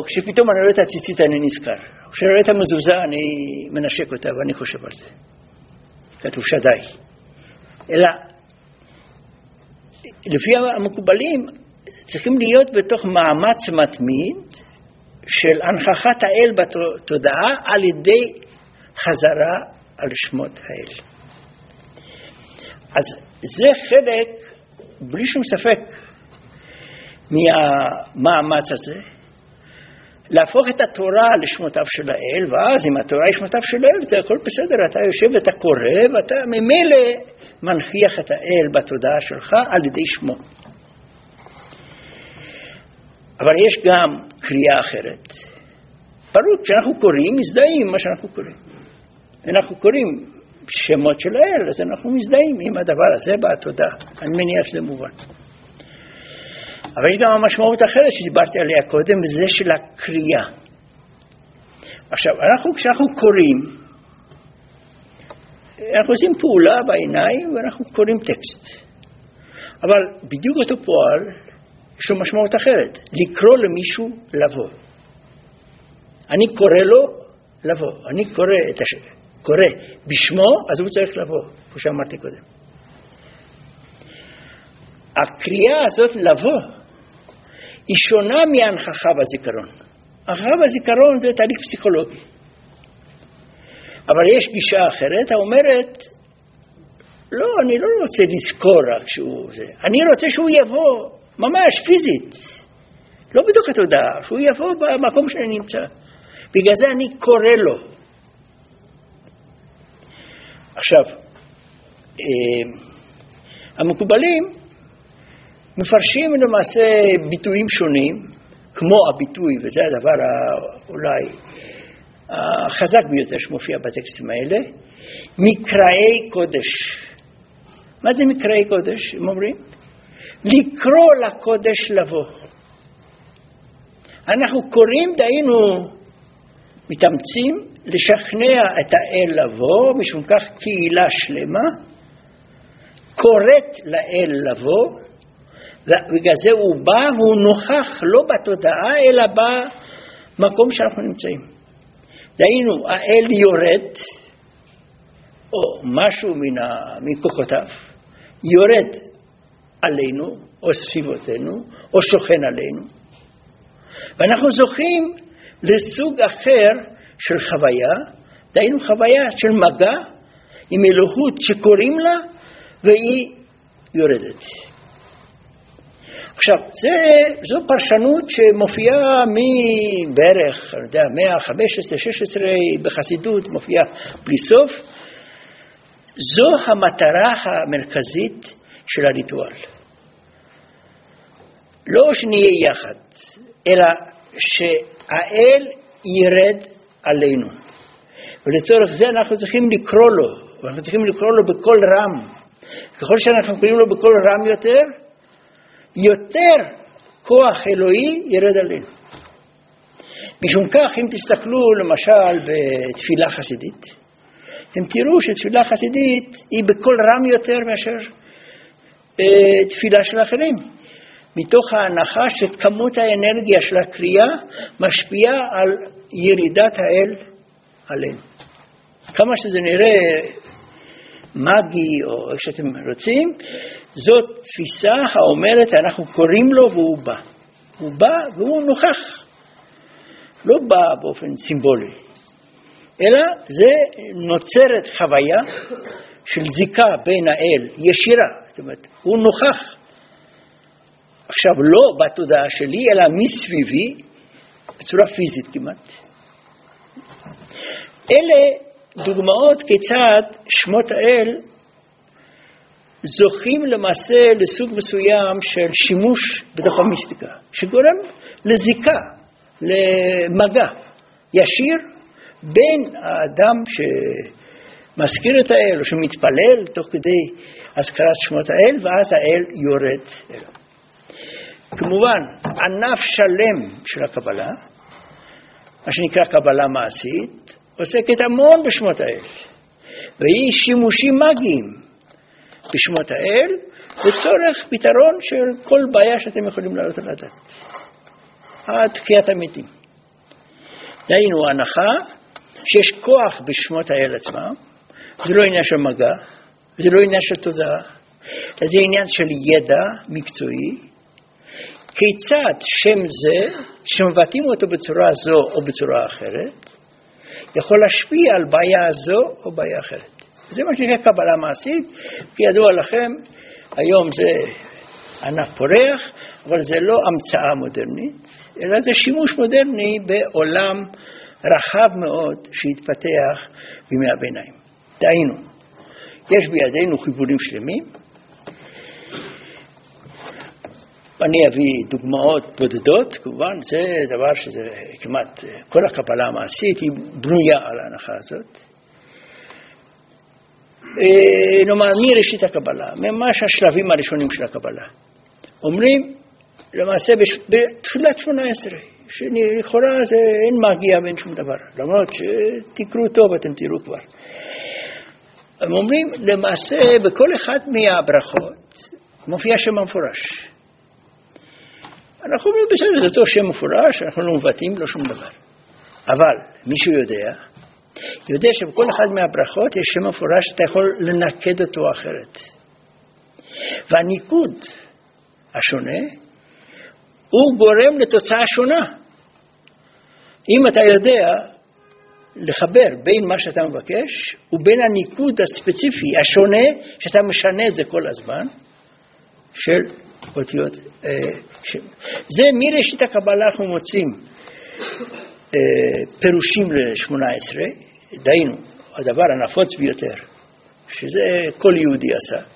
כשפתאום אני רואה את הציצית אני נזכר. כשאני רואה את המזוזה אני מנשק אותה ואני חושב על זה. כתוב שדי. אלא לפי המקובלים צריכים להיות בתוך מאמץ מתמיד של הנכחת האל בתודעה על ידי חזרה על שמות האל. אז זה חלק בלי שום ספק מהמאמץ הזה, להפוך את התורה לשמותיו של האל, ואז אם התורה היא שמותיו של האל, זה הכל בסדר, אתה יושב ואתה קורא, ואתה ממילא מנכיח את האל בתודעה שלך על ידי שמו. אבל יש גם קריאה אחרת. ברור, כשאנחנו קוראים, מזדהים עם מה שאנחנו קוראים. אנחנו קוראים שמות של האל, אז אנחנו מזדהים עם הדבר הזה בתודה. אני מניח שזה מובן. אבל יש גם המשמעות אחרת שדיברתי עליה קודם, וזה של הקריאה. עכשיו, אנחנו, כשאנחנו קוראים, אנחנו עושים פעולה בעיניים ואנחנו קוראים טקסט. אבל בדיוק אותו פועל, יש לו משמעות אחרת, לקרוא למישהו לבוא. אני קורא לו לבוא, אני קורא את השם. קורא בשמו, אז הוא צריך לבוא, כמו שאמרתי קודם. הקריאה הזאת לבוא היא שונה מהנכחה בזיכרון. הנכחה בזיכרון זה תהליך פסיכולוגי. אבל יש גישה אחרת האומרת, לא, אני לא רוצה לזכור רק שהוא זה, אני רוצה שהוא יבוא ממש פיזית, לא בתוך התודעה, שהוא יבוא במקום שאני נמצא. בגלל זה אני קורא לו. עכשיו, אה, המקובלים מפרשים למעשה ביטויים שונים, כמו הביטוי, וזה הדבר אולי החזק ביותר שמופיע בטקסטים האלה, מקראי קודש. מה זה מקראי קודש, הם אומרים? לקרוא לקודש לבוא. אנחנו קוראים, דהיינו, מתאמצים לשכנע את האל לבוא, משום כך קהילה שלמה קוראת לאל לבוא, ובגלל זה הוא בא והוא נוכח לא בתודעה, אלא במקום שאנחנו נמצאים. דהיינו, האל יורד, או משהו מכוחותיו, יורד עלינו, או סביבותינו, או שוכן עלינו, ואנחנו זוכים לסוג אחר של חוויה, דהיינו חוויה של מגע עם אלוהות שקוראים לה והיא יורדת. עכשיו, זה, זו פרשנות שמופיעה מבערך, אני יודע, מאה ה-15-16 בחסידות, מופיעה בלי סוף. זו המטרה המרכזית של הריטואל. לא שנהיה יחד, אלא שהאל ירד עלינו. ולצורך זה אנחנו צריכים לקרוא לו, ואנחנו צריכים לקרוא לו בקול רם. ככל שאנחנו קוראים לו בקול רם יותר, יותר כוח אלוהי ירד עלינו. משום כך, אם תסתכלו למשל בתפילה חסידית, אתם תראו שתפילה חסידית היא בקול רם יותר מאשר אה, תפילה של אחרים. מתוך ההנחה שכמות האנרגיה של הקריאה משפיעה על ירידת האל עלינו. כמה שזה נראה מגי או איך שאתם רוצים, זאת תפיסה האומרת אנחנו קוראים לו והוא בא. הוא בא והוא נוכח. לא בא באופן סימבולי, אלא זה נוצרת חוויה של זיקה בין האל ישירה, זאת אומרת, הוא נוכח. עכשיו, לא בתודעה שלי, אלא מסביבי, בצורה פיזית כמעט. אלה דוגמאות כיצד שמות האל זוכים למעשה לסוג מסוים של שימוש בתוך המיסטיקה, שגורם לזיקה, למגע ישיר בין האדם שמזכיר את האל או שמתפלל תוך כדי הזכרת שמות האל, ואז האל יורד אליו. כמובן, ענף שלם של הקבלה, מה שנקרא קבלה מעשית, עוסקת המון בשמות האל, והיא שימושים מגיים בשמות האל לצורך פתרון של כל בעיה שאתם יכולים להעלות על הדעת. עד תקיעת המתים. דהיינו, ההנחה שיש כוח בשמות האל עצמם, זה לא עניין של מגע, זה לא עניין של תודעה, זה עניין של ידע מקצועי, כיצד שם זה, שמבטאים אותו בצורה זו או בצורה אחרת, יכול להשפיע על בעיה זו או בעיה אחרת. זה מה שנקרא קבלה מעשית, כידוע לכם, היום זה ענף פורח, אבל זה לא המצאה מודרנית, אלא זה שימוש מודרני בעולם רחב מאוד שהתפתח בימי הביניים. דהיינו, יש בידינו חיבורים שלמים, אני אביא דוגמאות בודדות, כמובן, זה דבר שזה כמעט, כל הקבלה המעשית היא בנויה על ההנחה הזאת. אה, נאמר, מראשית הקבלה, ממש השלבים הראשונים של הקבלה. אומרים, למעשה בתחילת שמונה עשרה, שלכאורה זה אין מגיע ואין שום דבר, למרות שתקראו טוב, אתם תראו כבר. הם אומרים, למעשה, בכל אחד מהברכות מופיע שם המפורש. אנחנו אומרים, בסדר, זה אותו שם מפורש, אנחנו לא מבטאים לו שום דבר. אבל מישהו יודע, יודע שבכל אחד מהברכות יש שם מפורש שאתה יכול לנקד אותו אחרת. והניקוד השונה, הוא גורם לתוצאה שונה. אם אתה יודע לחבר בין מה שאתה מבקש ובין הניקוד הספציפי, השונה, שאתה משנה את זה כל הזמן, של אותיות אה. זה מראשית הקבלה אנחנו מוצאים אה, פירושים ל-18, דהיינו, הדבר הנפוץ ביותר, שזה כל יהודי עשה.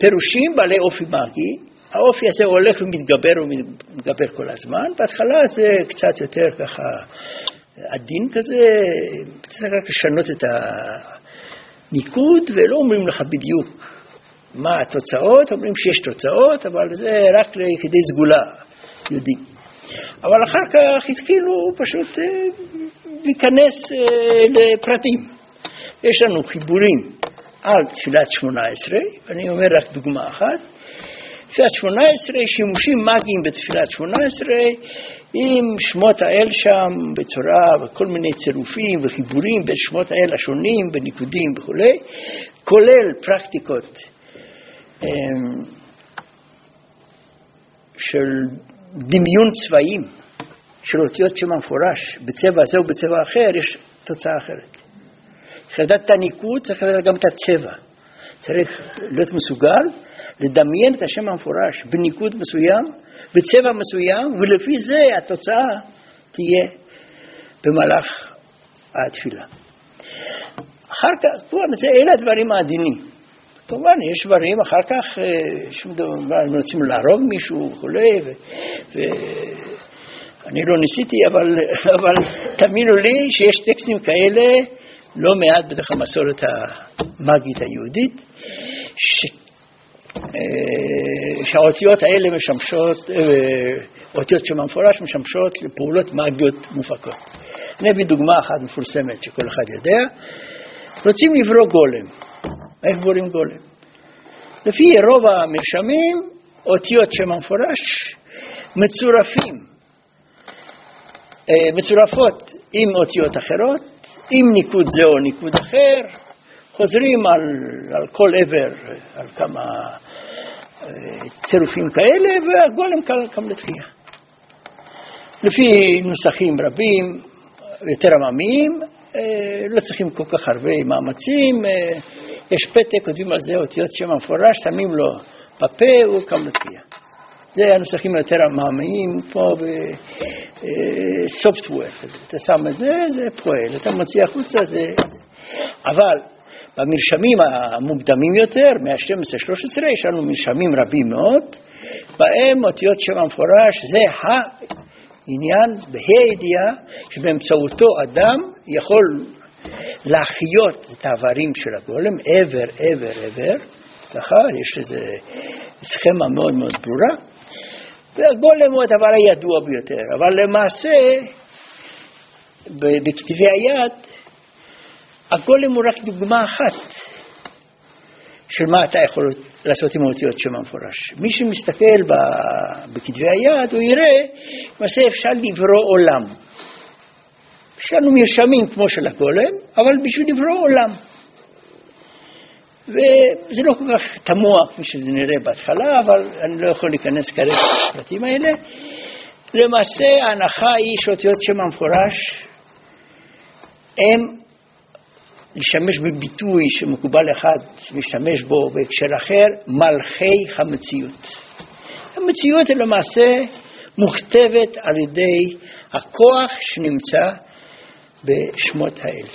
פירושים בעלי אופי מגי, האופי הזה הולך ומתגבר ומתגבר כל הזמן, בהתחלה זה קצת יותר ככה עדין כזה, קצת רק לשנות את הניקוד, ולא אומרים לך בדיוק מה התוצאות, אומרים שיש תוצאות, אבל זה רק כדי סגולה, יודעים. אבל אחר כך התחילו פשוט אה, להיכנס אה, לפרטים. יש לנו חיבורים על תפילת שמונה עשרה, ואני אומר רק דוגמה אחת. תפילת שמונה עשרה, שימושים מגיים בתפילת שמונה עשרה, עם שמות האל שם בצורה, וכל מיני צירופים וחיבורים בין שמות האל השונים, בניקודים וכולי, כולל פרקטיקות של דמיון צבעים, של אותיות שם המפורש, בצבע הזה ובצבע אחר, יש תוצאה אחרת. צריך לדעת את הניקוד, צריך לדעת גם את הצבע. צריך להיות מסוגל לדמיין את השם המפורש בניקוד מסוים, בצבע מסוים, ולפי זה התוצאה תהיה במהלך התפילה. אחר כך, פה, אלה הדברים העדינים. כמובן, יש דברים, אחר כך, אה, שום דבר, הם רוצים להרוג מישהו וכולי, ואני לא ניסיתי, אבל, *laughs* אבל תאמינו לי שיש טקסטים כאלה לא מעט בתוך המסורת המאגית היהודית, ש... אה, שהאותיות האלה משמשות, אה, אותיות שם המפורש משמשות לפעולות מאגיות מופקות. אני אביא דוגמה אחת מפורסמת שכל אחד יודע. רוצים לברוא גולם. איך בורים גולם? לפי רוב המרשמים, אותיות שם המפורש מצורפים, אה, מצורפות עם אותיות אחרות, עם ניקוד זה או ניקוד אחר, חוזרים על, על כל עבר, על כמה אה, צירופים כאלה, והגולם קם, לתחייה. לפי נוסחים רבים, יותר עממיים, אה, לא צריכים כל כך הרבה מאמצים, יש פתק, כותבים על זה אותיות שם המפורש, שמים לו בפה, הוא קם לתחייה. זה הנוסחים היותר עממיים פה בסופטוור, אתה שם את זה, זה פועל, אתה מוציא החוצה, זה... אבל במרשמים המוקדמים יותר, מה-12-13, יש לנו מרשמים רבים מאוד, בהם אותיות שם המפורש, זה העניין, בה"א הידיעה, שבאמצעותו אדם יכול להחיות את האיברים של הגולם, עבר, עבר, עבר, ככה, יש איזו סכמה מאוד מאוד ברורה, והגולם הוא הדבר הידוע ביותר, אבל למעשה, בכתבי היד, הגולם הוא רק דוגמה אחת של מה אתה יכול לעשות עם האותיות שם המפורש. מי שמסתכל בכתבי היד, הוא יראה, למעשה אפשר לברוא עולם. יש לנו מרשמים כמו של הגולם, אבל בשביל לברוא עולם. וזה לא כל כך תמוה כפי שזה נראה בהתחלה, אבל אני לא יכול להיכנס כרגע לפרטים האלה. למעשה ההנחה היא שאותיות שם המפורש הם להשתמש בביטוי שמקובל אחד להשתמש בו בהקשר אחר, מלכי המציאות. המציאות היא למעשה מוכתבת על ידי הכוח שנמצא בשמות האל.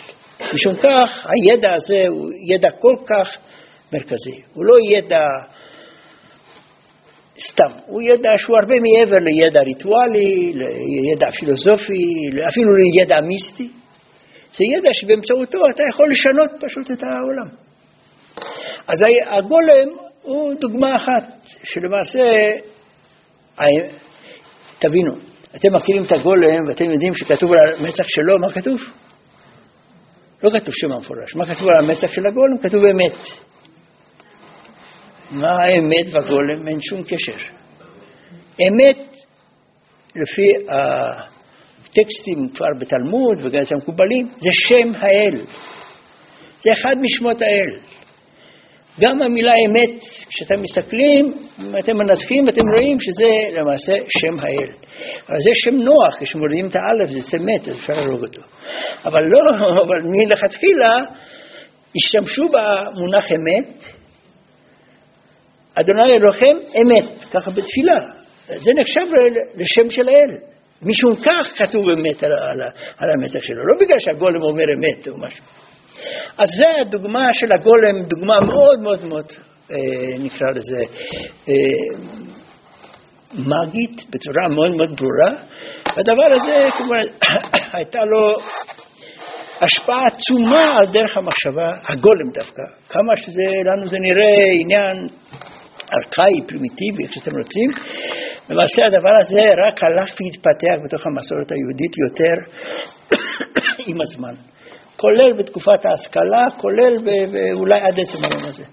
משום כך, הידע הזה הוא ידע כל כך מרכזי. הוא לא ידע סתם, הוא ידע שהוא הרבה מעבר לידע ריטואלי, לידע פילוסופי, אפילו לידע מיסטי. זה ידע שבאמצעותו אתה יכול לשנות פשוט את העולם. אז הגולם הוא דוגמה אחת, שלמעשה, תבינו, אתם מכירים את הגולם ואתם יודעים שכתוב על המצח שלו, מה כתוב? לא כתוב שם המפורש. מה כתוב על המצח של הגולם? כתוב אמת. מה האמת והגולם? אין שום קשר. אמת, לפי הטקסטים כבר בתלמוד וגם את המקובלים, זה שם האל. זה אחד משמות האל. גם המילה אמת, כשאתם מסתכלים, אתם מנתחים, אתם רואים שזה למעשה שם האל. אבל זה שם נוח, כשמורידים את האלף זה צמת, אז אפשר להרוג אותו. אבל לא, *laughs* אבל מלכתחילה השתמשו במונח אמת, אדוני אלוהיכם אמת, ככה בתפילה. זה נחשב לשם של האל. משום כך כתוב אמת על, על, על המתח שלו, לא בגלל שהגולם אומר אמת או משהו. אז זו הדוגמה של הגולם, דוגמה מאוד מאוד מאוד נקרא לזה, מגית בצורה מאוד מאוד ברורה. והדבר הזה, כמובן, *coughs* הייתה לו השפעה עצומה על דרך המחשבה, הגולם דווקא. כמה שזה, לנו זה נראה עניין ארכאי, פרימיטיבי, איך שאתם רוצים. למעשה הדבר הזה רק הלך והתפתח בתוך המסורת היהודית יותר *coughs* עם הזמן. כולל בתקופת ההשכלה, כולל ואולי עד עצם היום הזה.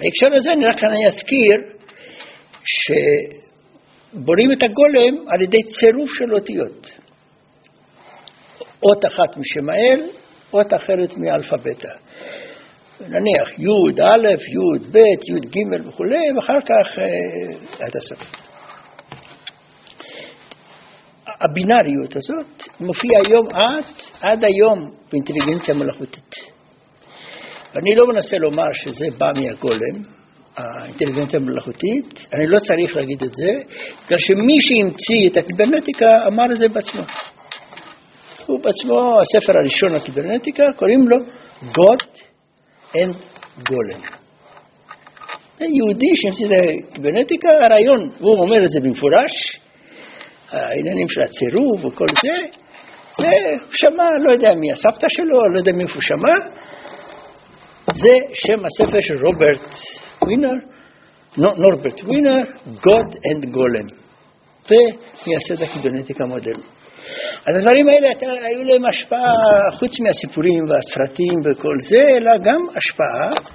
בהקשר הזה אני רק אני אזכיר שבונים את הגולם על ידי צירוף של אותיות. אות אחת משם האל, אות אחרת מאלפביתה. נניח י' א', י' ב', י' ג' וכולי, ואחר כך אה, עד הסוף. הבינאריות הזאת מופיעה היום עד, עד היום באינטליגנציה מלאכותית. ואני לא מנסה לומר שזה בא מהגולם, האינטליגנציה המלאכותית, אני לא צריך להגיד את זה, בגלל שמי שהמציא את הקיברנטיקה אמר את זה בעצמו. הוא בעצמו, הספר הראשון הקיברנטיקה, קוראים לו God and Golem. זה יהודי שהמציא את הקיברנטיקה, הרעיון, הוא אומר את זה במפורש, העניינים של הצירוב וכל זה, זה שמע, לא יודע מי הסבתא שלו, לא יודע מאיפה הוא שמע, זה שם הספר של רוברט ווינר, נורברט ווינר, God and Golem, ומייסד הקיברנטיקה המודרנית. אז הדברים האלה היו להם השפעה, חוץ מהסיפורים והסרטים וכל זה, אלא גם השפעה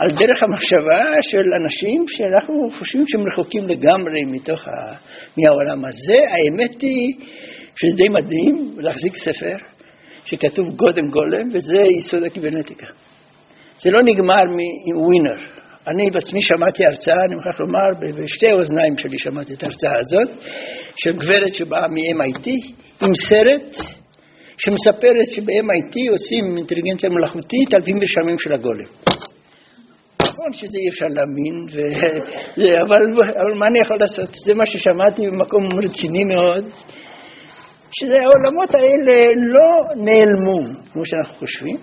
על דרך המחשבה של אנשים שאנחנו חושבים שהם רחוקים לגמרי מתוך ה... מהעולם הזה. האמת היא שזה די מדהים להחזיק ספר שכתוב גודם גולם, וזה יסוד הקיברנטיקה. זה לא נגמר עם ווינר. אני בעצמי שמעתי הרצאה, אני מוכרח לומר, בשתי אוזניים שלי שמעתי את ההרצאה הזאת, של גברת שבאה מ-MIT, עם סרט שמספרת שב-MIT עושים אינטליגנציה מלאכותית על פי מרשמים של הגולם. נכון שזה אי אפשר להאמין, ו... אבל, אבל מה אני יכול לעשות? זה מה ששמעתי במקום רציני מאוד, שהעולמות האלה לא נעלמו, כמו שאנחנו חושבים.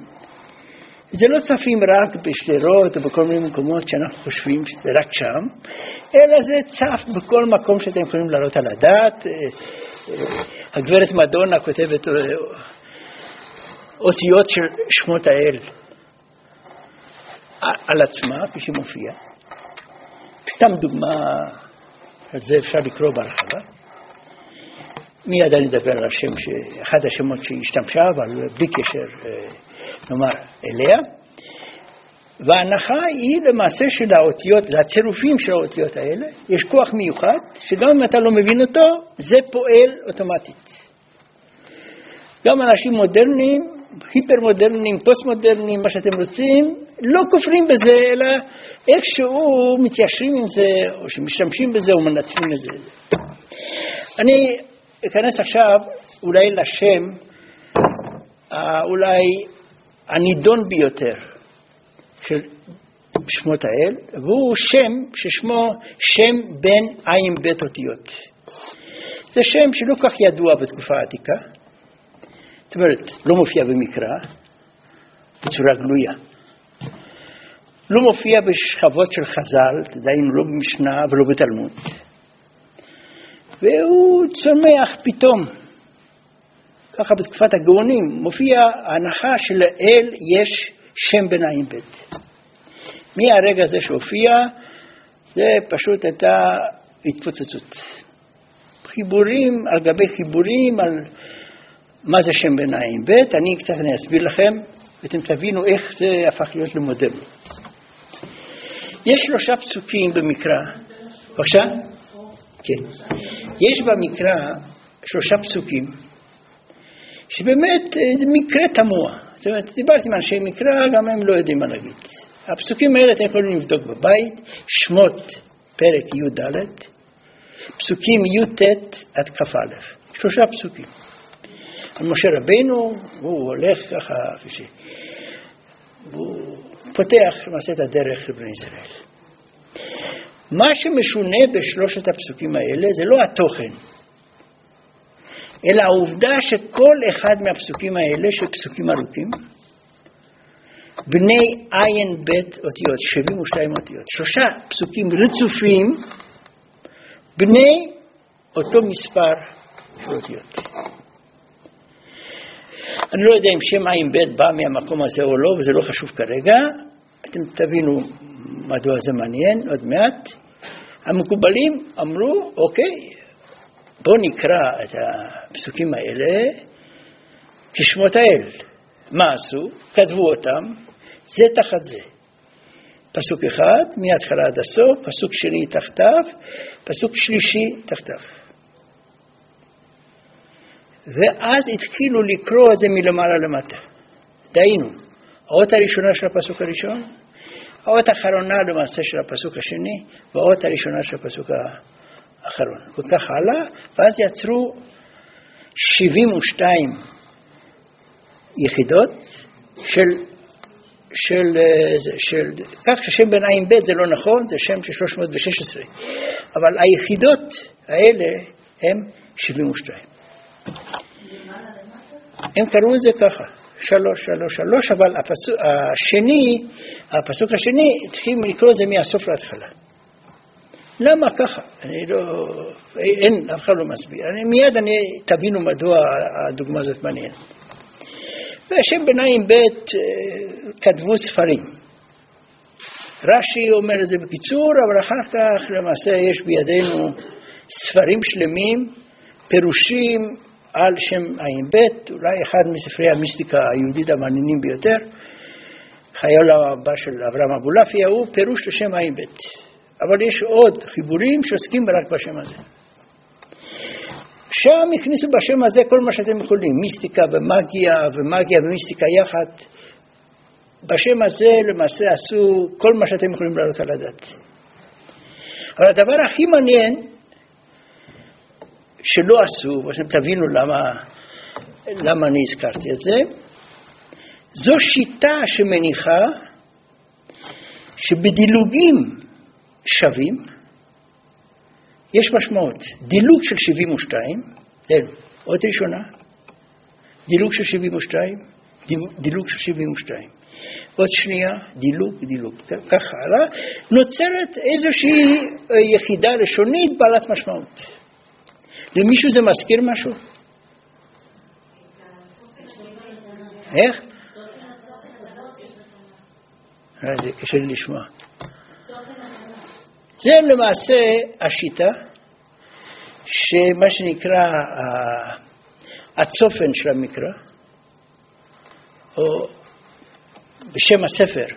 זה לא צפים רק בשדרות או בכל מיני מקומות שאנחנו חושבים שזה רק שם, אלא זה צף בכל מקום שאתם יכולים לעלות על הדעת. אה, אה, הגברת מדונה כותבת אה, אותיות של שמות האל על עצמה, כפי שמופיע. סתם דוגמה, על זה אפשר לקרוא בהרחבה. מיד אני אדבר על השם, אחד השמות שהיא השתמשה, אבל בלי קשר, אה, נאמר, אליה. וההנחה היא למעשה של האותיות, לצירופים של האותיות האלה, יש כוח מיוחד, שגם אם אתה לא מבין אותו, זה פועל אוטומטית. גם אנשים מודרניים, היפר-מודרניים, פוסט-מודרניים, מה שאתם רוצים, לא כופרים בזה, אלא איכשהו מתיישרים עם זה, או שמשתמשים בזה, או מנצלים את זה. אני אכנס עכשיו אולי לשם, אולי הנידון ביותר של שמות האל, והוא שם ששמו שם בין עין בית אותיות. זה שם שלא כך ידוע בתקופה העתיקה, אומרת, לא מופיע במקרא, בצורה גלויה. לא מופיע בשכבות של חז"ל, דהיינו לא במשנה ולא בתלמוד. והוא צומח פתאום, ככה בתקופת הגאונים, מופיע ההנחה שלאל יש שם ביניים בית. מהרגע הזה שהופיע, זה פשוט הייתה התפוצצות. חיבורים על גבי חיבורים על מה זה שם ביניים בית, אני קצת אני אסביר לכם, ואתם תבינו איך זה הפך להיות למודל. יש שלושה פסוקים במקרא. בבקשה? כן. יש במקרא שלושה פסוקים, שבאמת זה מקרה תמוה. זאת אומרת, דיברתי עם אנשי מקרא, גם הם לא יודעים מה להגיד. הפסוקים האלה אתם יכולים לבדוק בבית, שמות פרק י"ד, פסוקים י"ט עד כ"א, שלושה פסוקים. משה רבינו, הוא הולך ככה, והוא פותח למעשה את הדרך לבני ישראל. מה שמשונה בשלושת הפסוקים האלה זה לא התוכן, אלא העובדה שכל אחד מהפסוקים האלה, שפסוקים ארוכים, בני עין בית אותיות, 72 אותיות, שלושה פסוקים רצופים, בני אותו מספר של אותיות. אני לא יודע אם שם בית בא מהמקום הזה או לא, וזה לא חשוב כרגע, אתם תבינו מדוע זה מעניין עוד מעט. המקובלים אמרו, אוקיי, בואו נקרא את הפסוקים האלה כשמות האל. מה עשו? כתבו אותם, זה תחת זה. פסוק אחד, מההתחלה עד הסוף, פסוק שני תחתיו, פסוק שלישי תחתיו. ואז התחילו לקרוא את זה מלמעלה למטה. דהיינו, האות הראשונה של הפסוק הראשון, האות האחרונה למעשה של הפסוק השני, והאות הראשונה של הפסוק האחרון. וכך הלאה, ואז יצרו 72 יחידות של, של, של, כך ששם ביניים ב' זה לא נכון, זה שם של 316, אבל היחידות האלה הם 72. הם קראו את זה ככה, שלוש, שלוש, שלוש, אבל הפסוק השני, הפסוק השני, צריכים לקרוא את זה מהסוף להתחלה. למה ככה? אני לא, אין, אף אחד לא מסביר. אני, מיד אני, תבינו מדוע הדוגמה הזאת מעניינת. והשם ביניים ב' אה, כתבו ספרים. רש"י אומר את זה בקיצור, אבל אחר כך למעשה יש בידינו ספרים שלמים, פירושים על שם ע"ב, אולי אחד מספרי המיסטיקה היהודית המעניינים ביותר, חייל הבא של אברהם אבולעפיה הוא פירוש לשם ע"ב. אבל יש עוד חיבורים שעוסקים רק בשם הזה. שם הכניסו בשם הזה כל מה שאתם יכולים, מיסטיקה ומאגיה ומאגיה ומיסטיקה יחד. בשם הזה למעשה עשו כל מה שאתם יכולים לעלות על הדעת. אבל הדבר הכי מעניין שלא עשו, ואתם תבינו למה, למה אני הזכרתי את זה, זו שיטה שמניחה שבדילוגים שווים יש משמעות. דילוג של 72, כן, עוד ראשונה, דילוג של 72, דילוג של 72. עוד שנייה, דילוג, דילוג, כך הלאה, נוצרת איזושהי אה, יחידה לשונית בעלת משמעות. למישהו זה מזכיר משהו? איך? זה קשה לי לשמוע. זה למעשה השיטה שמה שנקרא הצופן של המקרא, או בשם הספר,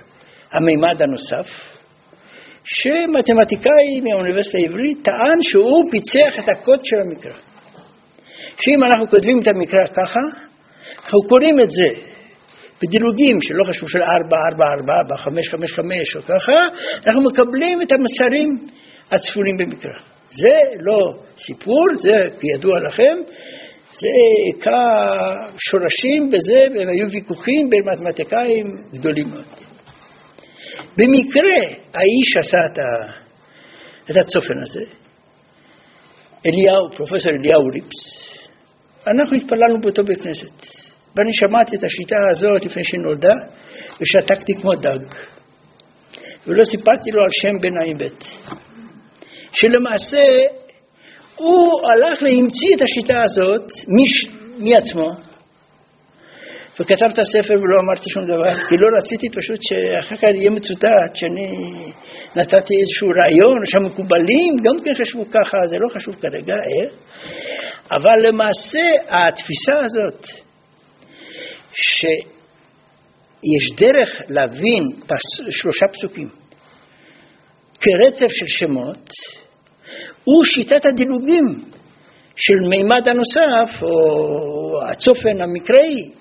המימד הנוסף, שמתמטיקאי מהאוניברסיטה העברית טען שהוא פיצח את הקוד של המקרא. שאם אנחנו כותבים את המקרא ככה, אנחנו קוראים את זה בדילוגים שלא חשוב של 4, 4, 4, 4, 5, 5, 5 או ככה, אנחנו מקבלים את המסרים הצפונים במקרא. זה לא סיפור, זה כידוע לכם, זה היכה שורשים בזה, והיו ויכוחים בין מתמטיקאים גדולים מאוד. במקרה האיש עשה את, ה, את הצופן הזה, אליהו, פרופסור אליהו ליפס, אנחנו התפללנו באותו בית כנסת. ואני שמעתי את השיטה הזאת לפני שנולדה, ושתקתי כמו דג. ולא סיפרתי לו על שם בן בית. שלמעשה הוא הלך והמציא את השיטה הזאת מש... מעצמו, וכתב את הספר ולא אמרתי שום דבר, כי לא רציתי פשוט שאחר כך יהיה מצוטט, שאני נתתי איזשהו רעיון, שהמקובלים גם כן חשבו ככה, זה לא חשוב כרגע איך, אבל למעשה התפיסה הזאת, שיש דרך להבין פס, שלושה פסוקים כרצף של שמות, הוא שיטת הדילוגים של מימד הנוסף, או הצופן המקראי,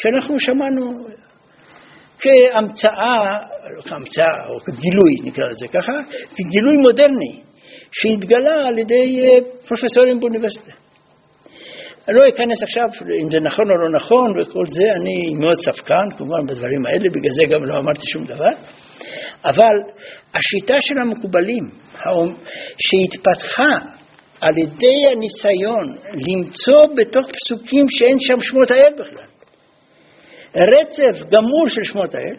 שאנחנו שמענו כהמצאה, לא כהמצאה, או כגילוי, נקרא לזה ככה, כגילוי מודרני, שהתגלה על ידי אה, פרופסורים באוניברסיטה. אני לא אכנס עכשיו אם זה נכון או לא נכון וכל זה, אני מאוד ספקן כמובן בדברים האלה, בגלל זה גם לא אמרתי שום דבר, אבל השיטה של המקובלים, שהתפתחה על ידי הניסיון למצוא בתוך פסוקים שאין שם שמות האל בכלל, רצף גמור של שמות האל,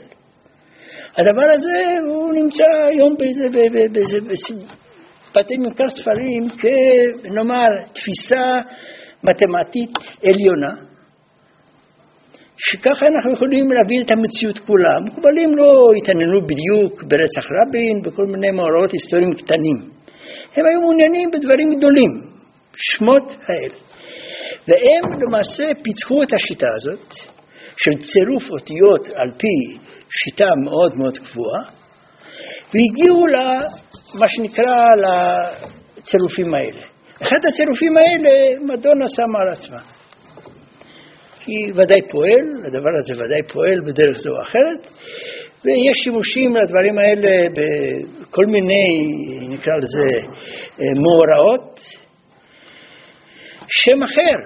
הדבר הזה הוא נמצא היום באיזה, באיזה, באיזה בתי ממכר ספרים כנאמר תפיסה מתמטית עליונה, שככה אנחנו יכולים להבין את המציאות כולה. המקובלים לא התעניינו בדיוק ברצח רבין, בכל מיני מאורעות היסטוריים קטנים. הם היו מעוניינים בדברים גדולים, שמות האל. והם למעשה פיתחו את השיטה הזאת של צירוף אותיות על פי שיטה מאוד מאוד קבועה, והגיעו למה שנקרא לצירופים האלה. אחד הצירופים האלה מדונה שמה על עצמה. היא ודאי פועל, הדבר הזה ודאי פועל בדרך זו או אחרת, ויש שימושים לדברים האלה בכל מיני, נקרא לזה, מאורעות. שם אחר,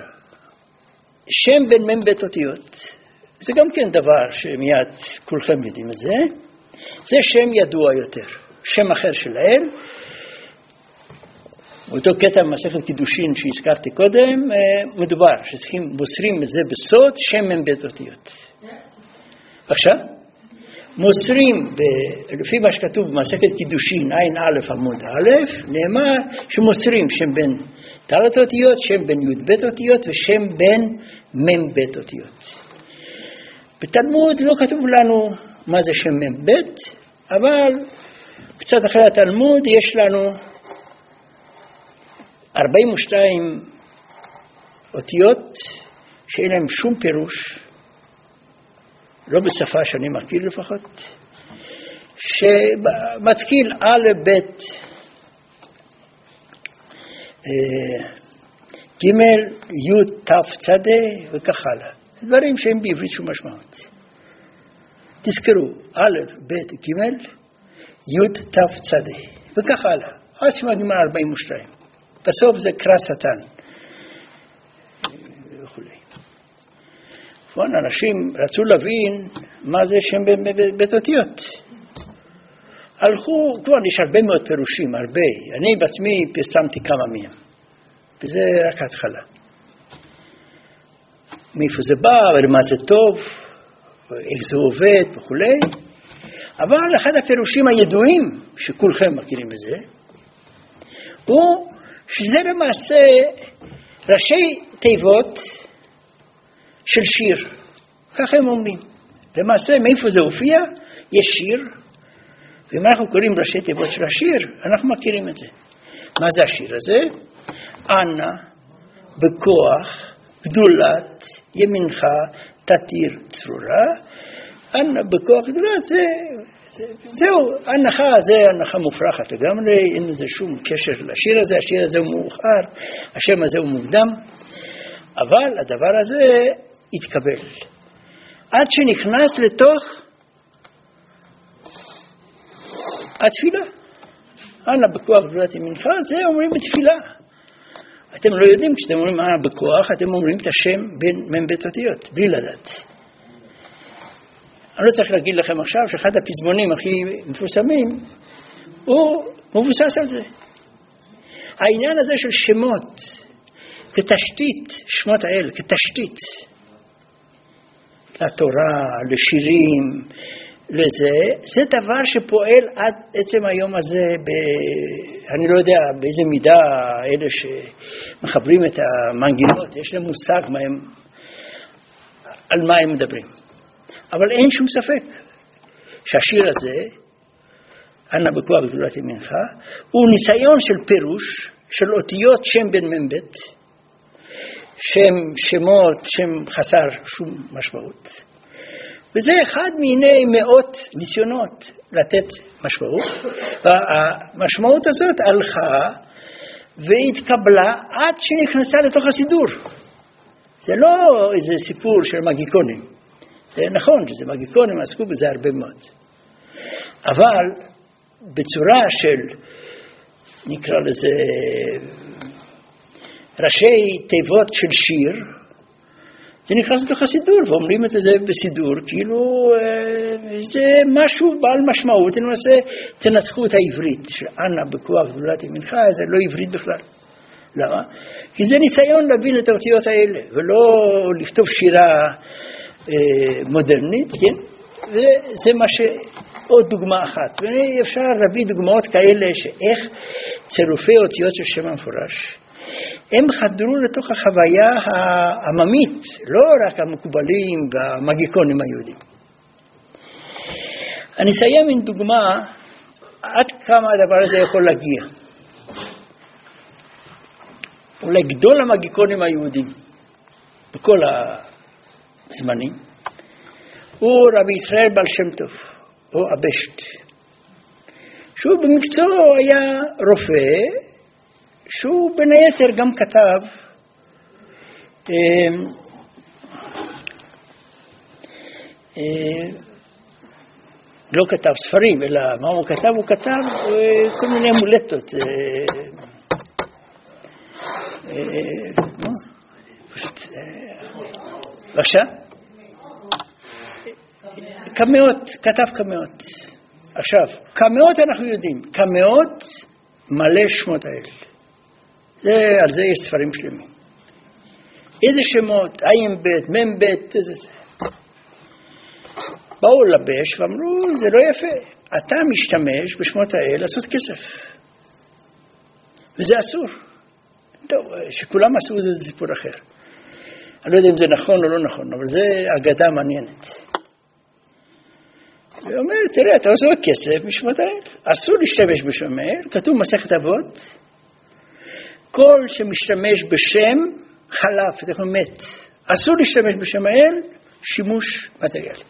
שם בין מ"ם בית אותיות, זה גם כן דבר שמיד כולכם יודעים את זה, זה שם ידוע יותר, שם אחר של האל. באותו קטע במסכת קידושין שהזכרתי קודם, אה, מדובר שצריכים, מוסרים את זה בסוד, שם מ"ב אותיות. עכשיו, מוסרים, ב, לפי מה שכתוב במסכת קידושין, ע"א עמוד א', נאמר שמוסרים שם בין ד' אותיות, שם בין י"ב אותיות ושם בין מ"ב אותיות. בתלמוד לא כתוב לנו מה זה שם מ"ב, אבל קצת אחרי התלמוד יש לנו 42 אותיות שאין להם שום פירוש, לא בשפה שאני מכיר לפחות, שמתקיל א', ב', אה, ג', י', ת', צ' וכך הלאה. דברים שהם בעברית שום משמעות. תזכרו, א', ב', ג', י', ת', צ', וכך הלאה, עד שמגיעים ל-42. בסוף זה קרא שטן. וכולי. אנשים רצו להבין מה זה שם בית אותיות. הלכו, כבר יש הרבה מאוד פירושים, הרבה. אני בעצמי פרסמתי כמה מהם, וזה רק ההתחלה. מאיפה זה בא, ולמה זה טוב, איך זה עובד וכולי. אבל אחד הפירושים הידועים, שכולכם מכירים את זה, הוא שזה למעשה ראשי תיבות של שיר. ככה הם אומרים. למעשה, מאיפה זה הופיע? יש שיר, ואם אנחנו קוראים ראשי תיבות של השיר, אנחנו מכירים את זה. מה זה השיר הזה? אנא, בכוח, גדולת, ימינך, תתיר צרורה. אנא, בכוח, גדולת, זה זהו, הנחה זה הנחה מופרכת לגמרי, אין לזה שום קשר לשיר הזה, השיר הזה הוא מאוחר, השם הזה הוא מוקדם, אבל הדבר הזה התקבל. עד שנכנס לתוך התפילה. אנא בכוח גבולת ימינך, זה אומרים בתפילה. אתם לא יודעים, כשאתם אומרים אנא בכוח, אתם אומרים את השם בין מ"ב אותיות, בלי לדעת. אני לא צריך להגיד לכם עכשיו שאחד הפזמונים הכי מפורסמים הוא מבוסס על זה. העניין הזה של שמות כתשתית, שמות האל, כתשתית לתורה, לשירים, לזה, זה דבר שפועל עד עצם היום הזה, ב, אני לא יודע באיזה מידה אלה שמחברים את המנגינות, יש להם מושג מה הם, על מה הם מדברים. אבל אין שום ספק שהשיר הזה, אנא בכוח גדולת ימינך, הוא ניסיון של פירוש של אותיות שם בן מ"ב, שם שמות, שם חסר שום משמעות. וזה אחד מיני מאות ניסיונות לתת משמעות, והמשמעות הזאת הלכה והתקבלה עד שנכנסה לתוך הסידור. זה לא איזה סיפור של מגיקונים. זה נכון שזה מגיקונים עסקו בזה הרבה מאוד. אבל בצורה של, נקרא לזה, ראשי תיבות של שיר, זה נכנס לתוך הסידור, ואומרים את זה בסידור, כאילו אה, זה משהו בעל משמעות, מנסה, תנתחו את העברית, שאנא בכוח גדולת ימינך, זה לא עברית בכלל. למה? כי זה ניסיון להבין את האותיות האלה, ולא לכתוב שירה אה, מודרנית, כן? וזה מה ש... עוד דוגמה אחת. ואפשר להביא דוגמאות כאלה שאיך צירופי אותיות של שם המפורש, הם חדרו לתוך החוויה העממית, לא רק המקובלים והמגיקונים היהודים. אני אסיים עם דוגמה עד כמה הדבר הזה יכול להגיע. אולי גדול המגיקונים היהודים בכל הזמנים הוא רבי ישראל בעל שם טוב, או אבשט, שהוא במקצועו היה רופא, שהוא בין היתר גם כתב אה, אה, לא כתב ספרים, אלא מה הוא כתב? הוא כתב אה, כל מיני מולטות. אה, בבקשה? קמאות, כתב קמאות. עכשיו, קמאות אנחנו יודעים, קמאות מלא שמות האל. זה, על זה יש ספרים שלמים. איזה שמות, ע"ב, מ"ב, איזה זה. באו לבש ואמרו, זה לא יפה, אתה משתמש בשמות האל לעשות כסף. וזה אסור. טוב, שכולם עשו זה, זה סיפור אחר. אני לא יודע אם זה נכון או לא נכון, אבל זו אגדה מעניינת. הוא אומר, תראה, אתה עושה כסף משמות האל. אסור להשתמש בשם האל, כתוב מסכת אבות, כל שמשתמש בשם חלף, יכול מת. אסור להשתמש בשם האל, שימוש מטריאלי.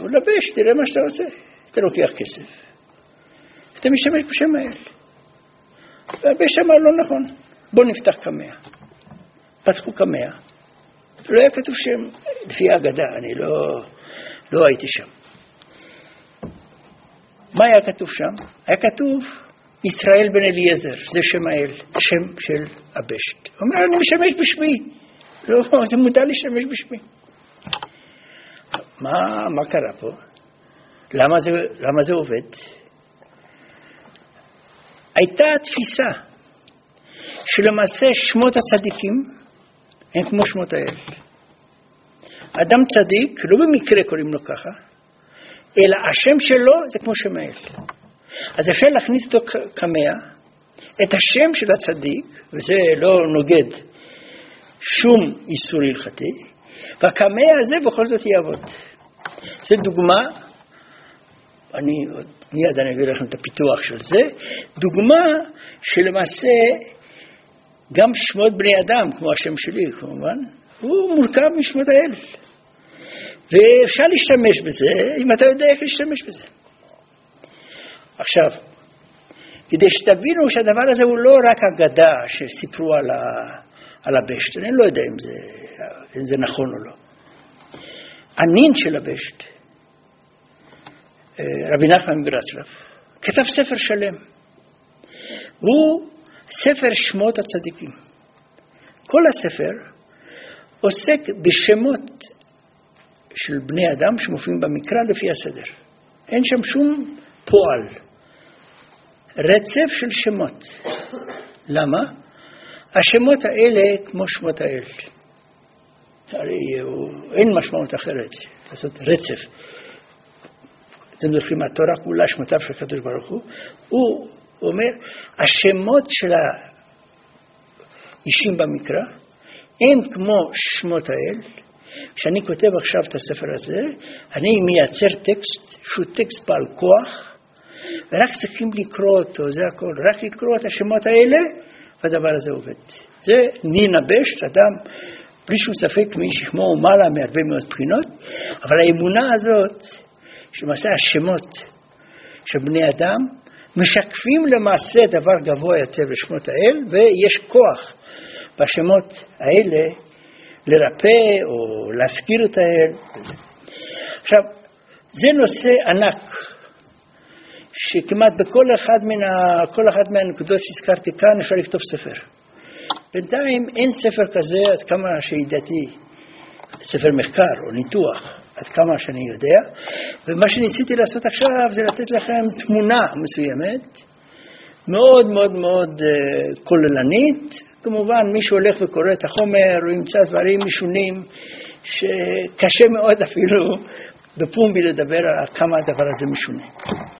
לבש, תראה מה שאתה עושה. אתה לוקח כסף, אתה משתמש בשם האל. והבש אמר לא נכון, בוא נפתח קמע. פתחו קמע, לא היה כתוב שם, לפי האגדה, אני לא, לא הייתי שם. מה היה כתוב שם? היה כתוב ישראל בן אליעזר, זה שם האל, שם של הבשת. הוא אומר, אני משמש בשמי. לא, זה מותר להשתמש בשמי. מה, מה קרה פה? למה זה, למה זה עובד? הייתה תפיסה שלמעשה שמות הצדיקים הם כמו שמות האל. אדם צדיק, לא במקרה קוראים לו ככה, אלא השם שלו זה כמו שם האל. אז אפשר להכניס אותו קמע, את השם של הצדיק, וזה לא נוגד שום איסור הלכתי, והקמע הזה בכל זאת יעבוד. זו דוגמה, אני מיד אני אביא לכם את הפיתוח של זה, דוגמה שלמעשה גם שמות בני אדם, כמו השם שלי כמובן, הוא מורכב משמות האל. ואפשר להשתמש בזה, אם אתה יודע איך להשתמש בזה. עכשיו, כדי שתבינו שהדבר הזה הוא לא רק אגדה שסיפרו על, ה, על הבשט, אני לא יודע אם זה, אם זה נכון או לא. הנין של הבשט, אה, רבי נחמן מברסלב, כתב ספר שלם. הוא ספר שמות הצדיקים. כל הספר עוסק בשמות של בני אדם שמופיעים במקרא לפי הסדר. אין שם שום פועל. רצף של שמות. למה? השמות האלה כמו שמות האל. הרי אין משמעות אחרת, לעשות רצף. אתם זוכרים, התורה כולה שמותיו של הקדוש ברוך הוא, הוא אומר, השמות של האישים במקרא הם כמו שמות האל. כשאני כותב עכשיו את הספר הזה, אני מייצר טקסט שהוא טקסט בעל כוח, ורק צריכים לקרוא אותו, זה הכל, רק לקרוא את השמות האלה, והדבר הזה עובד. זה נינה בשט, אדם בלי שום ספק משכמו ומעלה מהרבה מאוד בחינות, אבל האמונה הזאת, שלמעשה השמות של בני אדם, משקפים למעשה דבר גבוה יותר לשמות האל, ויש כוח בשמות האלה לרפא או להזכיר את האל. עכשיו, זה נושא ענק. שכמעט בכל אחד מן ה... כל אחת מהנקודות שהזכרתי כאן אפשר לכתוב ספר. בינתיים אין ספר כזה עד כמה שידעתי, ספר מחקר או ניתוח, עד כמה שאני יודע, ומה שניסיתי לעשות עכשיו זה לתת לכם תמונה מסוימת, מאוד מאוד מאוד uh, כוללנית. כמובן, מי שהולך וקורא את החומר, הוא ימצא דברים משונים שקשה מאוד אפילו בפומבי לדבר על כמה הדבר הזה משונה.